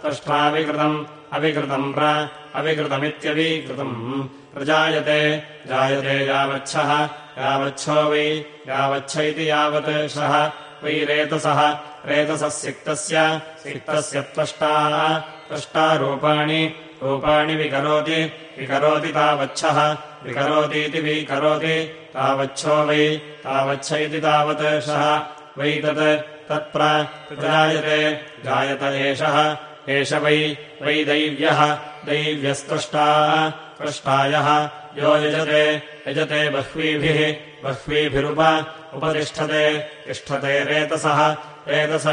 त्वष्ट्राविकृतम् अविकृतम् प्र अविकृतमित्यविकृतम्। प्रजायते जायते यावच्छः यावच्छो वै यावच्छ इति यावत् शः वै रेतसः रेतसः सिक्तस्य सिक्तस्य त्वष्टाः त्वष्टारूपाणि रूपाणि विकरोति विकरोति तावच्छः विकरोतीति विकरोति तावच्छो वै तावच्छ इति तावत् शः वै तत् तत्प्र प्रजायते जायत एषः। एष वै वै दैव्यः दैव्यस्त्वष्टाः त्वष्टायः यो यजते यजते बह्वीभिः बह्वीभिरुप उपतिष्ठते तिष्ठते रेतसः। रेतस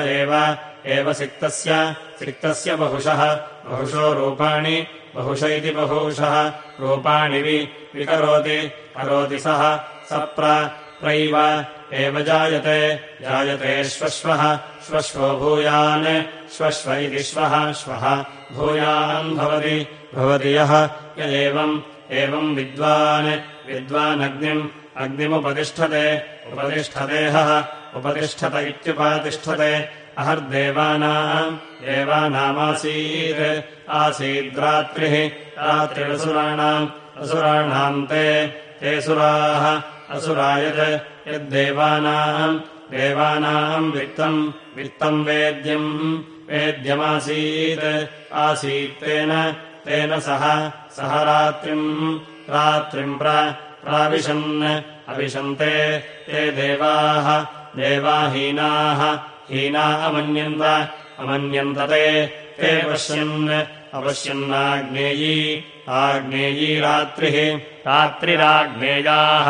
एव सिक्तस्य सिक्तस्य बहुशः बहुशो रूपाणि बहुश इति बहुशः रूपाणि विकरोति करोति सः स प्रैव एव जायते जायते श्वश्वः श्वश्वो भूयान् श्वश्व इति श्वः श्वः भूयान् भवति भवति यः य एवम् एवम् विद्वान् विद्वानग्निम् अग्निमुपतिष्ठते उपतिष्ठतेहः उपतिष्ठत इत्युपतिष्ठते अहर्देवानाम् देवानामासीत् आसीद्रात्रिः रात्रिरसुराणाम् असुराणाम् ते ते सुराः असुरायत् यद्देवानाम् देवानाम् वित्तम् वित्तम् वेद्यम् वेद्यमासीत् आसीत्तेन तेन सह सह रात्रिम् रात्रिम् प्राविशन् अविशन्ते ते देवाः देवाहीनाः हीना अमन्यन्त अमन्यन्त ते पश्यन् अपश्यन्नाग्नेयी आग्नेयी रात्रिः रात्रिराग्नेयाः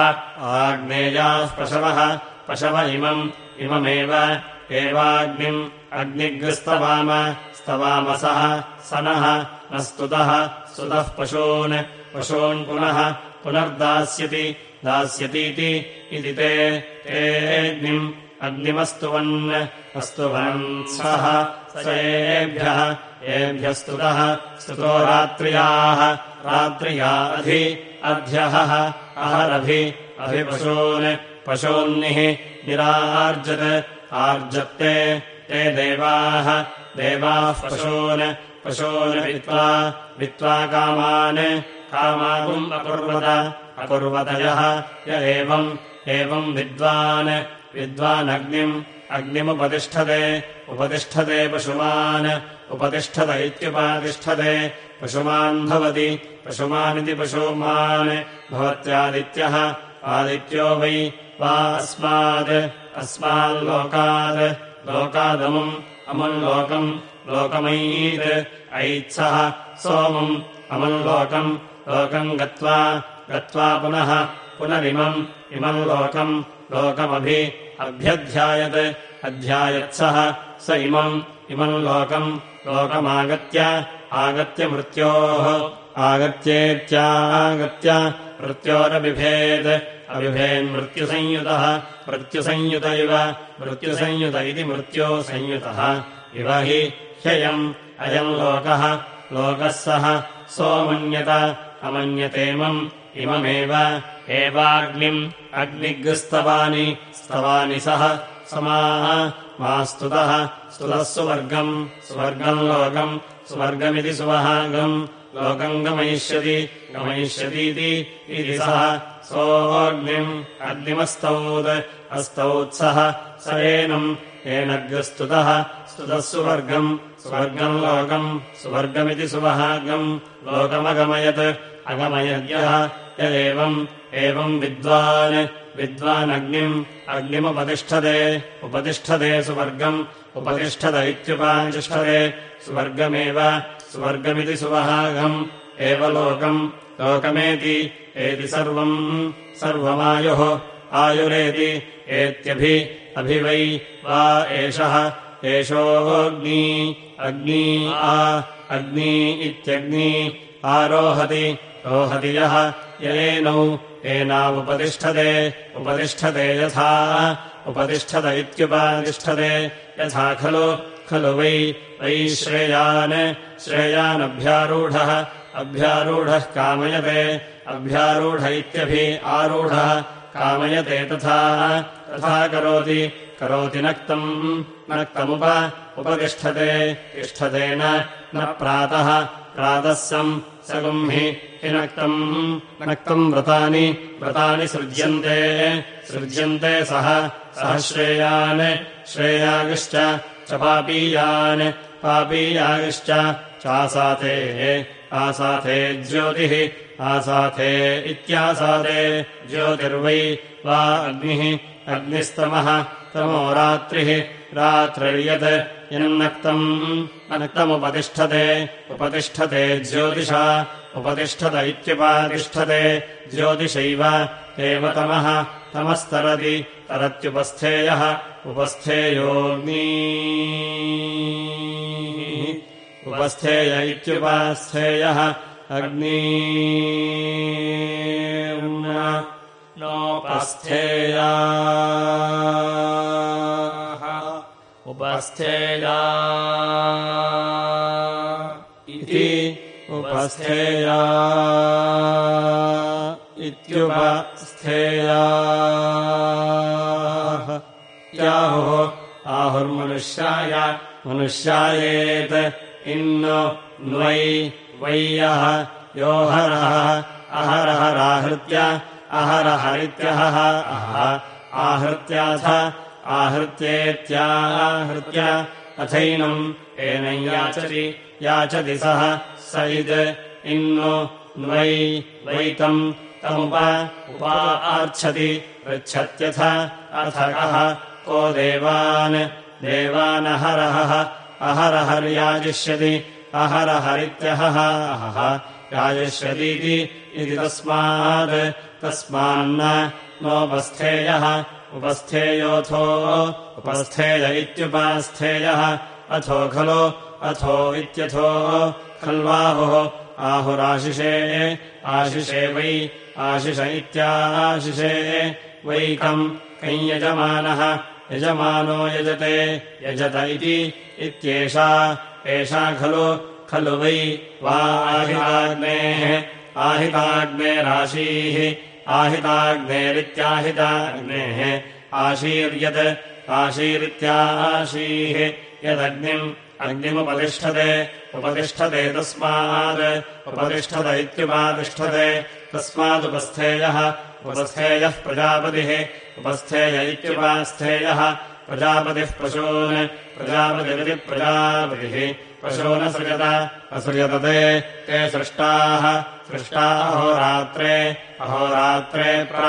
आग्नेयाः पशवः पशव इमम् इममेव एवाग्निम् अग्निग्स्तवाम स्तवामसः स नः न स्तुतः स्तुतः पशून् पशून् पुनः पुनर्दास्यति दास्यतीति इति ते तेऽग्निम् अग्निमस्तुवन् अस्तुवन् सः स एभ्यः एभ्यः स्तुतः स्तुतो रात्र्याः रात्र्या अधि अध्यहः अहरभि अभिपशून् पशून्निः निरार्जत् आर्जत्ते ते देवाः देवाः पशून् पशून् वित्त्वा वित्त्वा कामान् कामागुम् अकुर्वत अकुर्वतयः य एवम् एवम् विद्वान् विद्वानग्निम् अग्निमुपतिष्ठते उपतिष्ठते पशुमान् उपतिष्ठत इत्युपातिष्ठते पशुमान् भवति पशुमानिति पशुमान् भवत्यादित्यः आदित्यो वै वा अस्मात् अस्माल्लोकात् लोकादमुम् अमुल्लोकम् लोकमयीत् ऐत्सः सोमम् अमुल्लोकम् लोकम् गत्वा गत्वा पुनः पुनरिमम् इमम् लोकम् लोकमभि अभ्यध्यायत्। अध्यायत्सः। स इमम्। इमम् लोकम्। लोकमागत्य आगत्य मृत्योः। आगत्येत्यागत्य मृत्योरबिभेत् अबिभेन्मृत्युसंयुतः मृत्युसंयुत। इव। मृत्युसंयुत इति मृत्योसंयुतः। इव हि ह्ययम्। अयम् लोकः। लोकः सः। सोमन्यत। अमन्यतेमम् इममेव एवाग्निम् अग्निग्स्तवानि स्तवानि सः समाः मा स्तुतः स्तुतः सुवर्गम् सुवर्गम् लोकम् सुवर्गमिति सुवहागम् लोकम् गमयिष्यति गमयिष्यतीति इति सः सोऽग्निम् अग्निमस्तौत् अस्तौत्सः स एनम् येनग्रस्तुतः स्तुतः सुवर्गम् स्वर्गम् लोकम् सुवर्गमिति सुवहागम् लोकमगमयत् अगमयद्यः यदेवम् एवम् विद्वान् विद्वानग्निम् अग्निमुपतिष्ठते उपतिष्ठते सुवर्गम् उपतिष्ठत इत्युपातिष्ठते स्वर्गमेव स्वर्गमिति सुवहागम् एव लोकम् लोकमेति एति सर्वम् सर्वमायुः आयुरेति एत्यभि अभि वै वा एषः एषोऽग्नी अग्नी आ अग्नी इत्यग्नी आरोहति रोहति यः येनौ एनावुपतिष्ठते उपतिष्ठते यथा उपतिष्ठत इत्युपातिष्ठते यथा खलु खलु वै वै श्रेयान् श्रेयानभ्यारूढः अभ्यारूढः कामयते अभ्यारूढ इत्यभि आरूढः कामयते तथा तथा करोति करोति नक्तम् नक्तमुप उपतिष्ठते तिष्ठतेन न प्रातः प्रातः सम् स गुम्हि हि नक्तम् नक्तम् व्रतानि व्रतानि सृज्यन्ते। सृज्यन्ते सः श्रेयान् श्रेयागश्च च पापीयान् पापीयागश्च चासाते आसाथे ज्योतिः आसाथे इत्यासादे ज्योतिर्वै वा अग्निः अग्निस्तमः तमो रात्रिः रात्रिर्यत् यन्नक्तम् अनक्तमुपतिष्ठते उपतिष्ठते ज्योतिषा उपतिष्ठत इत्युपातिष्ठते ज्योतिषैव एव तमः तमस्तरति तरत्युपस्थेयः उपस्थेयोऽग्नी। उपस्थेय इत्युपास्थेयः अग्नी। नोपस्थेया उपस्थेया इति उपस्थेया इत्युपस्थेया याहुः आहुर्मनुष्याय मनुष्यायेत् इन्नु न्वै वै यः यो हरः अहरहराहृत्य अहरहरित्यहः अह आहृत्याथ आहृत्येत्याहृत्य अथैनम् एनम् याचति याचति सः स इद् इन्नु न्वै वैतम् तमुप उपा आर्च्छति पृच्छत्यथ अथ कः देवान् देवानहरहः अहरहर्याजिष्यति अहरहरित्यहः अहः याजिष्यतीति इति तस्मात् तस्मान्न नोपस्थेयः उपस्थेयोऽथो उपस्थेय इत्युपास्थेयः। अथो खलु अथो इत्यथो खल्वाहुः। आहुराशिषे आशिषे वै आशिष इत्याशिषे वैकम् कैयजमानः यजमानो यजते यजत इति इत्येषा। एषा खलु खलु वै वा आहिताग्नेः आहिताग्नेराशीः आहिताग्नेरित्याहिताग्नेः आशीर्यत् आशीरित्याशीः यदग्निम् अग्निमुपतिष्ठते उपतिष्ठते तस्मात् उपतिष्ठत इत्युपातिष्ठते तस्मादुपस्थेयः उपस्थेयः प्रजापतिः उपस्थेय इत्युपास्थेयः प्रजापतिः पशून् प्रजापतिरिति प्रजापतिः पशूनसृजत असृजत ते ते सृष्टाः। सृष्टा अहोरात्रे अहोरात्रे प्र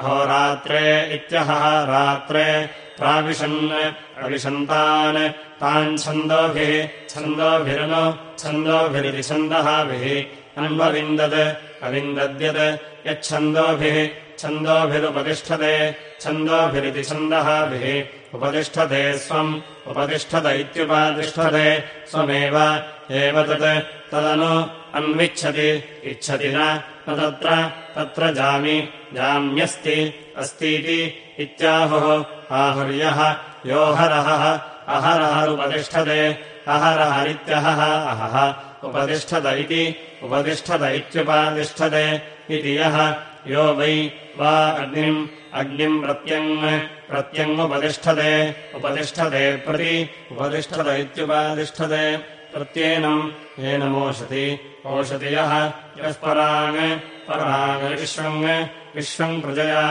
अहोरात्रे इत्यहः रात्रे। प्राविशन् अविशन्तान् तान् छन्दोभिः छन्दोभिरनु छन्दोभिरिति छन्दःभिः अन्वविन्दत् अविन्दद्यत् यच्छन्दोभिः छन्दोभिरुपतिष्ठते छन्दोभिरिति छन्दःभिः उपतिष्ठते स्वम्। उपतिष्ठत इत्युपातिष्ठते स्वमेव। एव तत्। तदनु अन्विच्छति। इच्छति न। तत्र। तत्र जामि। जाम्यस्ति। अस्तीति इत्याहुः। आहुर्यः। यो हरः अहरहरुपतिष्ठते। अहरहरित्यहः। अहः। उपतिष्ठत इति। उपतिष्ठत इत्युपातिष्ठते। इति यः। यो वै वा अग्निम् अग्निम् प्रत्यङ् प्रत्यङ्मुपतिष्ठते उपतिष्ठते प्रति उपतिष्ठत इत्युपातिष्ठते। प्रत्येनम् येनमोषति ओषति यः यः पराङ् विश्वम् प्रजया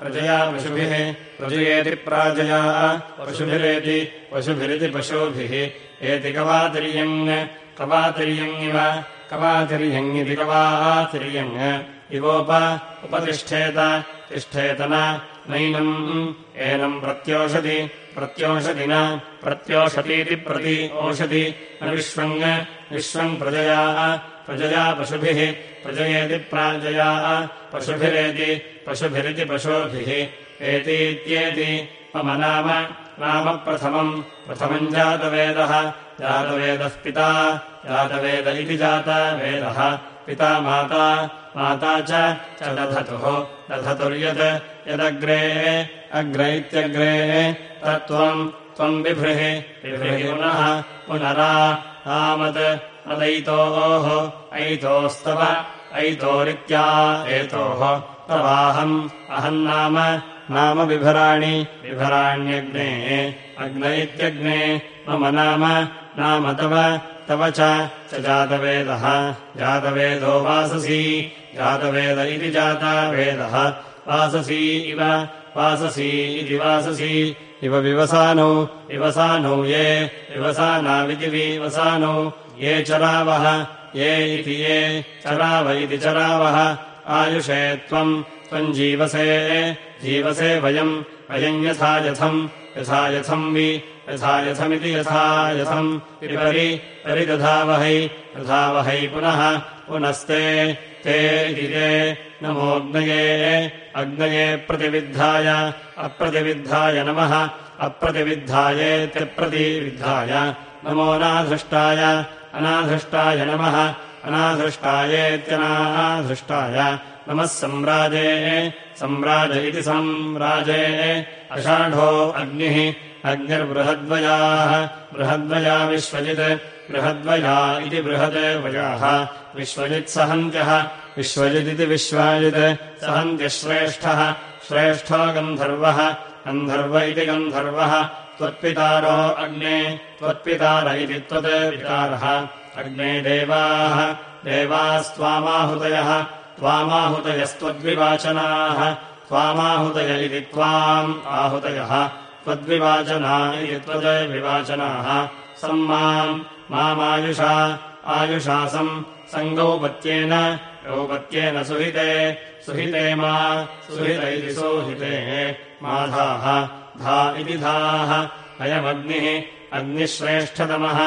प्रजया पशुभिः प्रजयेति प्राजया पशुभिरेति पशुभिरिति पशुभिः। एति कवातिर्यङ् कवातिर्यङ् इव कवातिर्यङ्गिति कवातिर्यङ् इवोप उपतिष्ठेत तिष्ठेत नैनम् एनम् प्रत्योषति प्रत्योषधिना प्रत्योषतीति प्रति ओषधि न विश्वम् प्रजया प्रजया पशुभिः प्रजयेति प्राजया पशुभिरेति पशुभिरिति पशुभिः एतीत्येति मम नाम नाम प्रथमम् प्रथमम् जातवेदः जातवेदः पिता जातवेद इति जातवेदः पिता माता माता च दधतुः। दधतुर्यत् यदग्रे अग्र इत्यग्रे तत्त्वम् त्वम् बिभ्रिः बिभ्रिः पुनः पुनरा आमत् अदैतोः ऐतोस्तव ऐतोरित्या एतोः। तवाहम् अहम् नाम नाम बिभराणि बिभराण्यग्ने। अग्न इत्यग्ने मम नाम नाम तव तव च जातवेदः। जातवेदो वाससी। जातवेद इति जातावेदः। वाससी इव वाससी इति वाससी। इव विवसानौ विवसानौ ये। विवसानाविति विवसानौ। ये चरावः ये इति ये। चराव इति चरावः आयुषे त्वम् त्वम् जीवसे। जीवसे वयम् वयम् यथा यथम् यथा यथम् वि यथा यथमिति यथा यथम् विपरि परिदधावहै दधावहै पुनः पुनस्ते ते इति ते नमोऽग्नये अग्नये प्रतिविद्धाय अप्रतिविद्धाय नमः अप्रतिविद्धायेत्यप्रतिविद्धाय नमोऽनाधृष्टाय अनाधृष्टाय नमः अनाधृष्टायेत्यनाधृष्टाय नमः सम्राजे सम्राज इति सम्राजे अषाढो अग्निः अग्निर्बृहद्वयाः। बृहद्वया विश्वजित्। बृहद्वया इति बृहद्वयाः। विश्वजित्सहन्त्यः विश्वजिदिति विश्वाजित्। सहन्त्यश्रेष्ठः। श्रेष्ठो गन्धर्वः। गन्धर्व इति गन्धर्वः। त्वत्पितारो अग्ने। त्वत्पितार इति त्वत् पितारः अग्ने देवाः। देवास्त्वामाहुतयः। त्वामाहुतयस्त्वद्विवाचनाः। त्वामाहुतय इति त्वाम् आहुतयः त्वद्विवाचना इति त्वद्विवाचनाः सम्माम् मामायुषा आयुषासम् सङ्गौपत्येन गौपत्येन सुहिते सुहिते मा सुहित इति सोहिते माधाः। धा इति धाः अयमग्निः अग्निः श्रेष्ठतमः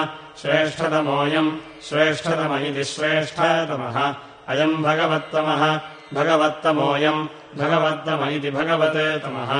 श्रेष्ठतमोऽयम् श्रेष्ठतम इति श्रेष्ठतमः। अयम् भगवत्तमः भगवत्तमोऽयम् भगवत्तम इति भगवततमः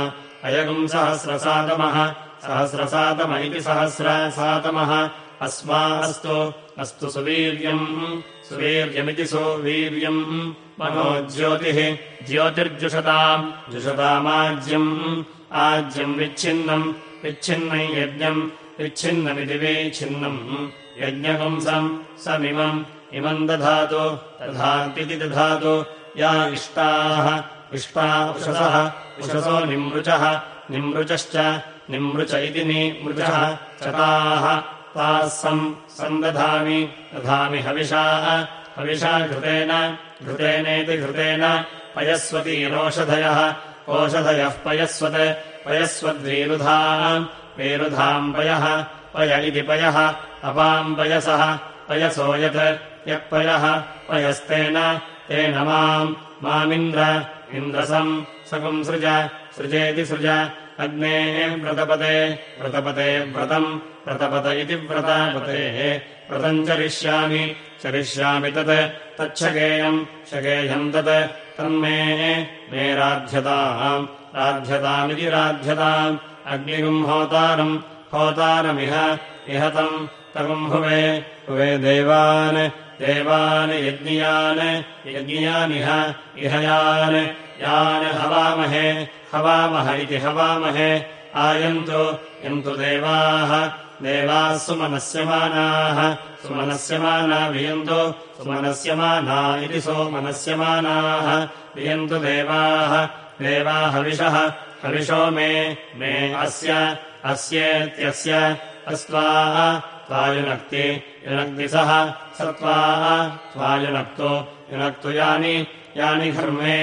अयगुम् सहस्रसातमः। इति सहस्रसातमः अस्मास्तु अस्तु। सुवीर्यम्। सुवीर्यमिति सुवीर्यम्। मनो ज्योतिः। ज्योतिर्जुषताम्। जुषतामाज्यम्। आज्यम् विच्छिन्नम्। विच्छिन्नम् यज्ञम्। विच्छिन्नमिति विच्छिन्नम्। यज्ञपुंसम् समिमम्। इमम् दधातु। दधात्यति दधातु। या इष्टाः इष्टा उषसः उषसो निमृचः निमृचश्च निमृच इति निमृचः चताः ताः सम् सन्दधामि दधामि हविषाः हविषा घृतेन घृतेनेति घृतेन पयस्वतीरोषधयः ओषधयः पयस्वत् पयस्वद्वीरुधाम् वीरुधाम् पयः इति पयः अपाम् पयसः यत् यः पयः पयस्तेन तेन माम् मामिन्द्र इन्द्रसम् सकुम् सृज सृजेति सृज अग्ने व्रतपते व्रतपते व्रतम् व्रतपत इति व्रतापतेः। व्रतम् चरिष्यामि चरिष्यामि तत् तच्छकेयम् शकेयम् तत् तन्मे मे राध्यताम् राध्यतामिति राध्यताम्। अग्निगुम् होतारम् होतारमिह इह तम् तगुम्भुवे भुवे देवान् देवान् यज्ञियान् यज्ञियानिह इह यान् यान् हवामहे हवामह इति हवामहे आयन्तु यन्तु देवाः देवाः सुमनस्यमानाः सुमनस्यमाना वियन्तु सुमनस्यमाना इति सोमनस्यमानाः वियन्तु देवाः देवा हविषः हविषो मे मे अस्य अस्येत्यस्य अस्त्वाः त्वायुनक्ति युनक्ति सः सत्त्वाः त्वायुनक्तो युनक्तु यानि यानि घर्मे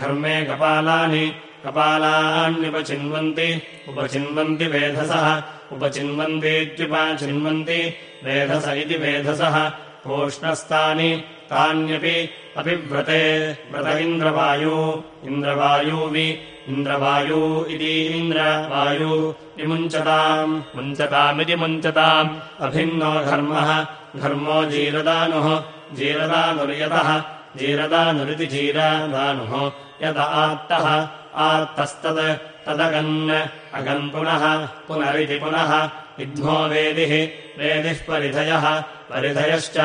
घर्मे कपालानि कपालान्युपचिन्वन्ति उपचिन्वन्ति वेधसः उपचिन्वन्तीत्युपचिन्वन्ति वेधस इति वेधसः पूष्णस्तानि तान्यपि अपि व्रते व्रत इन्द्रवायू इन्द्रवायूवि इन्द्रवायू इतीन्द्रवायू विमुञ्चताम् मुञ्चतामिति मुञ्चताम्। अभिन्नो घर्मः घर्मो जीरदानुः जीरदानुर्यतः जीरदानुरिति जीरदानुः। यद आत्तः आत्तस्तद् तदगन् अगन् पुनः पुनरिति पुनः। विद्मो वेदिः वेदिः परिधयः परिधयश्च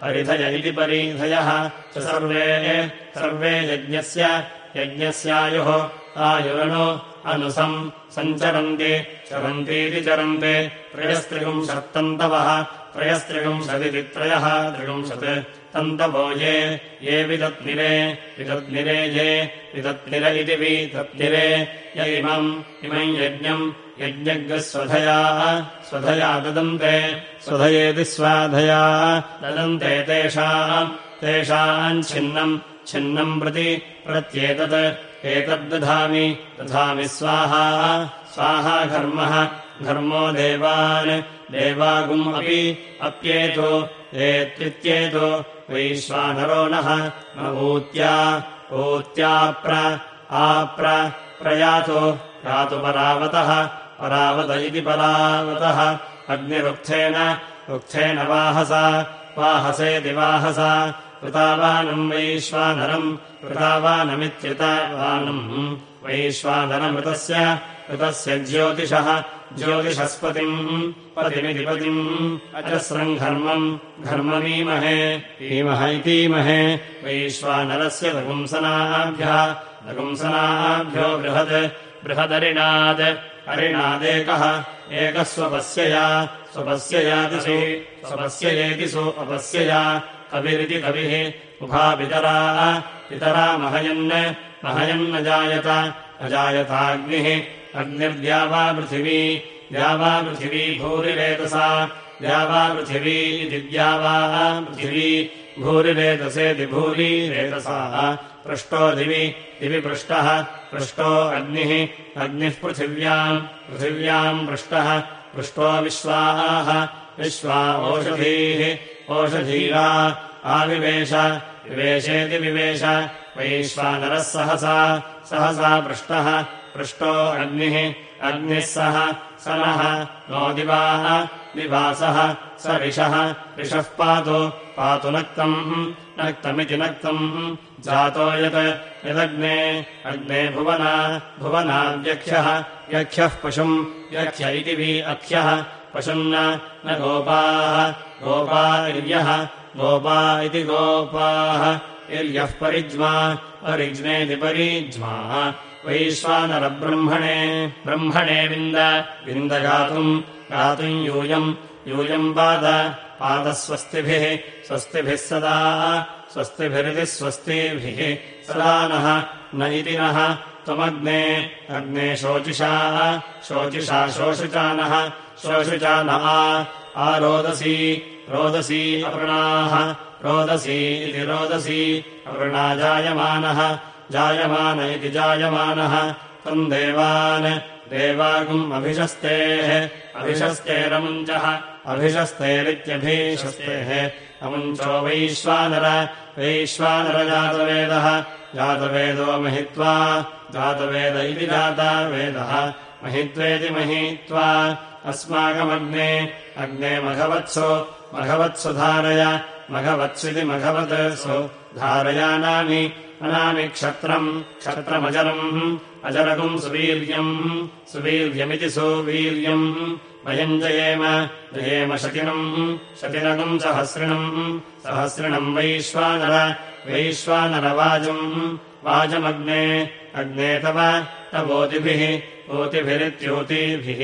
परिधय इति परिधयः। च सर्वे सर्वे यज्ञस्य यज्ञस्यायुः आयुरनु अनुसम् सञ्चरन्ति चरन्तीति चरन्ति त्रयस्त्रिगुंशत्तन्तवः त्रयस्त्रिगुंशदिति त्रयः त्रिगुंशत् तन्तवो ये ये विदत्निरे विदत्निरे ये विदत्निर इति विदत्निरे य इमम् इमम् यज्ञम् यज्ञस्वधया स्वधया ददन्ते स्वधयेति स्वाधया ददन्ते तेषाम् तेषाम् छिन्नम् छिन्नम् प्रति प्रत्येतत् एतद्दधामि दधामि स्वाहा। स्वाहा घर्मः घर्मो देवान्। देवागुम् अपि अप्येतो एत्येतो वैश्वानरो नः ऊत्या ऊत्याप्र आप्र प्रयातु यातु परावतः परावत इति परावतः। अग्निरुक्थेन रुक्थेन वाहसा वाहसेति वाहसा। कृतावानम् वैश्वानरम् कृतावानमित्युतावानम्। वैश्वानरमृतस्य ऋतस्य ज्योतिषः ज्योतिषस्पतिम् पतिमिति पतिम्। अजस्रम् घर्मम् घर्ममीमहे ईमह इतीमहे वैश्वानरस्य लघुंसनाभ्यः लघुंसनाभ्यो बृहत् बृहदरिणाद् अरिणादेकः एकः स्वपस्यया स्वपस्ययादिषु स्वपस्ययेतिषु अपस्यया। कविरिति कविः पितरा महयन् महयन्न जायत अजायताग्निः अग्निर्द्यावा पृथिवी द्यावा पृथिवी भूरिरेतसा द्यावा पृथिवी इति द्यावा पृथिवी भूरिरेतसेति भूरिरेतसा। पृष्टो दिवि दिवि पृष्टः पृष्टो अग्निः अग्निः पृथिव्याम् पृथिव्याम् पृष्टः पृष्टो विश्वाः विश्वा ओषधीः ओषधीरा आविवेश विवेशेति विवेश। वैश्वानरः सहसा। सहसा पृष्टः। पृष्टो अग्निः। अग्निः सह स। नः नो दिवाः। दिवासः। स रिषः रिषः पातु। पातु नक्तम्। नक्तमिति नक्तम्। जातो यत् यदग्ने। अग्ने भुवना। भुवनाव्यख्यः व्यख्यः पशुम्। व्यख्य इति वि अख्यः। पशुम् न। गोपाः गोपा। इर्यः गोपा इति गोपाः। इर्यः परिज्मा परिज्मेति परिज्मा। वैश्वानरब्रह्मणे ब्रह्मणे विन्द विन्द गातुम् गातुम् यूयम् यूयम् पाद। पादस्वस्तिभिः स्वस्तिभिः सदा स्वस्तिभिरिति स्वस्तिभिः। सदा नः न इति नः त्वमग्ने अग्ने शोचिषा शोचिषा शोषिचानः शोषिचा न आरोदसी। रोदसी अवृणाः। रोदसी इति रोदसी अवृणा जायमानः। जायमान इति जायमानः। तम् देवान् देवागुम् अभिशस्तेः अभिशस्तेरमुञ्चः अभिशस्तेरित्यभीशस्तेः अमुञ्चो वैश्वानर। वैश्वानरजातवेदः जातवेदो। महित्वा। जातवेद इति जातावेदः महित्वेति महित्वा। अस्माकमग्ने। अग्ने मघवत्सु मघवत्सु धारय मघवत्सिति मघवत्सु धारयानामि अनामि क्षत्रम् क्षत्रमजरम् अजरगुम् सुवीर्यम् सुवीर्यमिति सुवीर्यम् वयम् जयेम जयेम शतिनम् शतिनगुम् सहस्रिणम् सहस्रिणम् वैश्वानर वैश्वानरवाजम् वाजमग्ने अग्ने तव तवोतिभिः ओतिभिरित्योतिभिः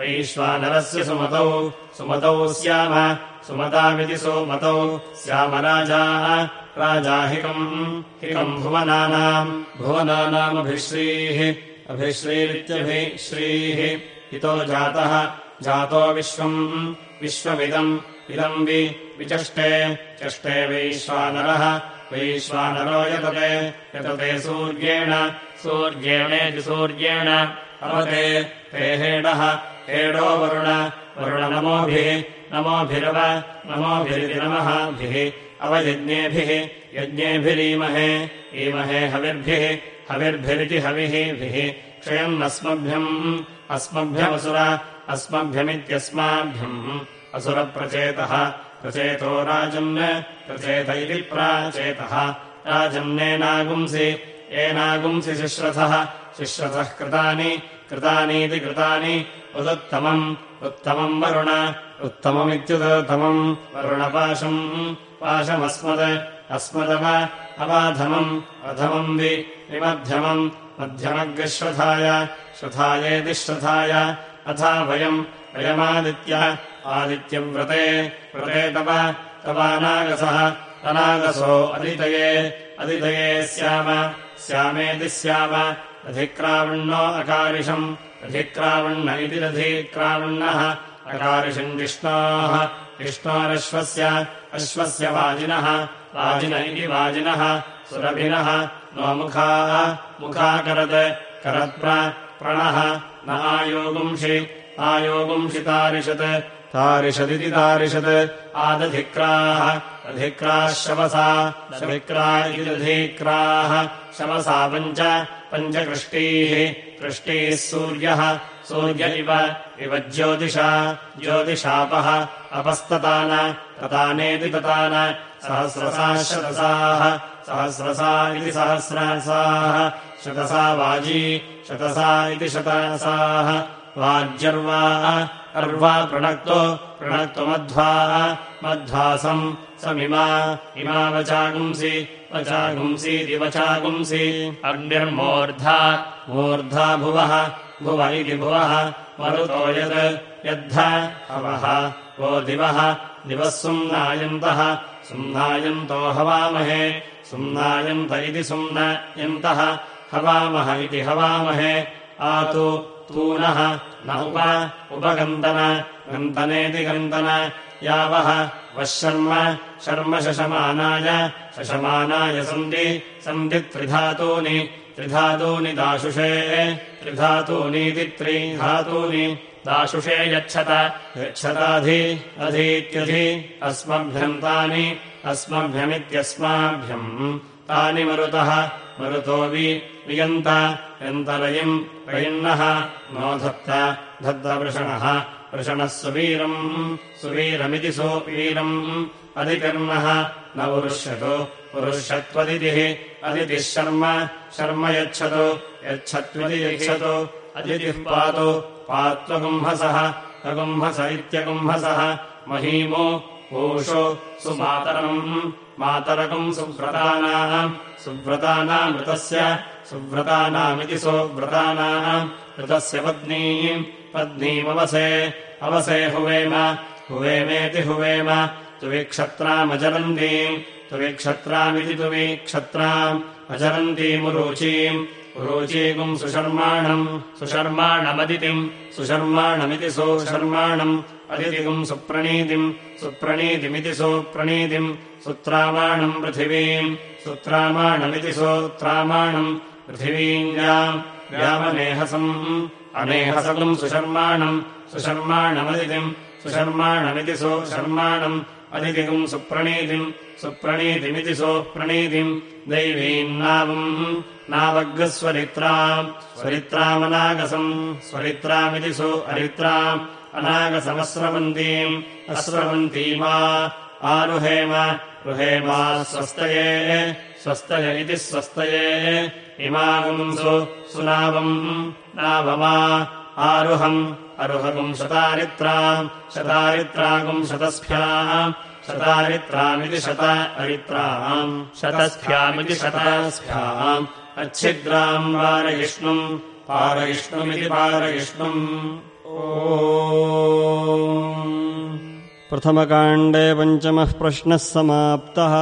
वैश्वानरस्य सुमतौ सुमतौ स्याम सुमतामिति सुमतौ स्याम राजाः राजाहिकम् हिकम् भुवनानाम् भुवनानामभिश्रीः अभिश्रीरित्यभिश्रीः इतो जातः जातो विश्वम् विश्वमिदम् इदम् वि विचष्टे चष्टे वैश्वानरः वैश्वानरो यतते यतते सूर्येण सूर्येणेति सूर्येण अवते ते हेडः हेडो वरुण वरुणनमोभिः नमोभिरव नमोभिरिति नमःभिः अवयज्ञेभिः यज्ञेभिरीमहे ईमहे हविर्भिः हविर्भिरिति हविःभिः क्षयन्नस्मभ्यम् अस्मभ्यमसुर अस्मभ्यमित्यस्माभ्यम् असुरप्रचेतः प्रचेतो राजन् प्रचेत इति प्राचेतः राजन्नेनागुंसि येनागुंसि शिश्रथः शिश्रथः कृतानि कृतानीति कृतानि उदुत्तमम् उत्तमम् वरुण। उत्तममित्युदुत्तमम् वरुणपाशम् पाशमस्मद् अस्मदव अवाधमम् अधमम् वि विमध्यमम् मध्यमग्रश्रथाय श्रथाय अथा वयम् वयमादित्य आदित्यव्रते व्रते तव तवानागसः अनागसो अदितये अदितये स्याम स्यामेति स्याम अधिक्रावण्णो अकारिषम् अधिक्रावण्ण इति रधिक्रावण्णः अकारिषम् विष्णोः विष्णोरश्वस्य अश्वस्य वाजिनः। वाजिन इति वाजिनः। सुरभिनः। नो मुखाः मुखाकरत् करत्प्र प्रणः। न आयोगुंषि। आयोगुंषितारिषत् तारिषदिति तारिषत्। आदधिक्राः। अधिक्राः शवसा। शविक्रा इति दधिक्राः शवसा पञ्च। पञ्चकृष्टीः कृष्टीः सूर्यः सूर्य इव इव ज्योतिषा ज्योतिषापः अपस्ततान ततानेति ततान सहस्रसाः शतसाः सहस्रसा इति सहस्रसाः शतसा वाजी शतसा इति शतसाः वाज्यर्वा अर्वा प्रणक्तो प्रणक्तो मध्वा मध्वासम् समिमा इमा वचागुंसि वचागुंसि अग्निर्मूर्धा मूर्धा भुवः भुव इति भुवः मरुतो यत् यद्ध हवः वो दिवः दिवः सुम्नायन्तः। सुम्नायन्तो हवामहे सुम्नायन्त इति सुम्नयन्तः। हवामः इति हवामहे आतु तूनः न उप उपगन्तन गन्तनेति गन्तन यावः वः शर्म शर्म शशमानाय सन्ति सन्ति त्रिधातूनि त्रिधातूनि दाशुषे त्रिधातूनीति त्रिधातूनि दाशुषे यच्छत यच्छताधि अधीत्यधि अस्मभ्यन्तानि अस्मभ्यमित्यस्माभ्यम्। तानि मरुतः मरुतो वि वियन्त यन्तरयिम् रयिन्नः नो धत्त धत्तवृषणः वृषणः सुवीरम् सुवीरमिति सुवीरम् अधिकर्णः न उरुष्यतु पुरुष्यत्वदितिः अदितिः शर्म शर्म यच्छतु यच्छत्वदि यच्छतु अदितिः पातु पात्वगुम्हसः अगुम्हस इत्यगुम्हसः महीमो ऊषु सुमातरम् मातरकम् सुव्रतानाम् सुव्रतानामृतस्य सुव्रतानामिति सुव्रतानाम् ऋतस्य पत्नीम् पत्नीमवसे अवसे हुवेम हुवेमेति हुवेम तुविक्षत्रामजरन्तीम् तुविक्षत्रामिति तुविक्षत्राम् अजरन्तीमुरूचीम् उरूचीकुम् सुशर्माणम् सुशर्माणमदितिम् सुशर्माणमिति सुशर्माणम् अदितिकुम् सुप्रणीतिम् सुप्रणीतिमिति सुप्रणीतिम् सुत्रामाणम् पृथिवीम् सुत्रामाणमिति सोत्रामाणम् पृथिवीञ्जाम् व्यामनेहसम् अनेहसकुम् सुशर्माणम् सुशर्माणमदितिम् सुशर्माणमिति सुशर्माणम् अदितिकुम् सुप्रणीतिम् सुप्रणीतिमिति सुप्रणीतिम् दैवीम् नावम् नावग्रस्वरित्राम् स्वरित्रामनागसम् स्वरित्रामिति सु अरित्राम् अनागसमस्रवन्तीम् अस्रवन्तीमा आरुहेम रुहेमा स्वस्तये स्वस्तय इति स्वस्तये इमागुंसु सुनावम् आरुहम् अरुहकुम् शतारित्राम् शतारित्रागुम् शतस्भ्याम् शतारित्रामिति शत अरित्राम् शतस्भ्यामिति शतस्भ्याम् अच्छिद्राम् पारयिष्णुम् पारयिष्णुमिति पारयिष्णुम्। प्रथमकाण्डे पञ्चमः प्रश्नः समाप्तः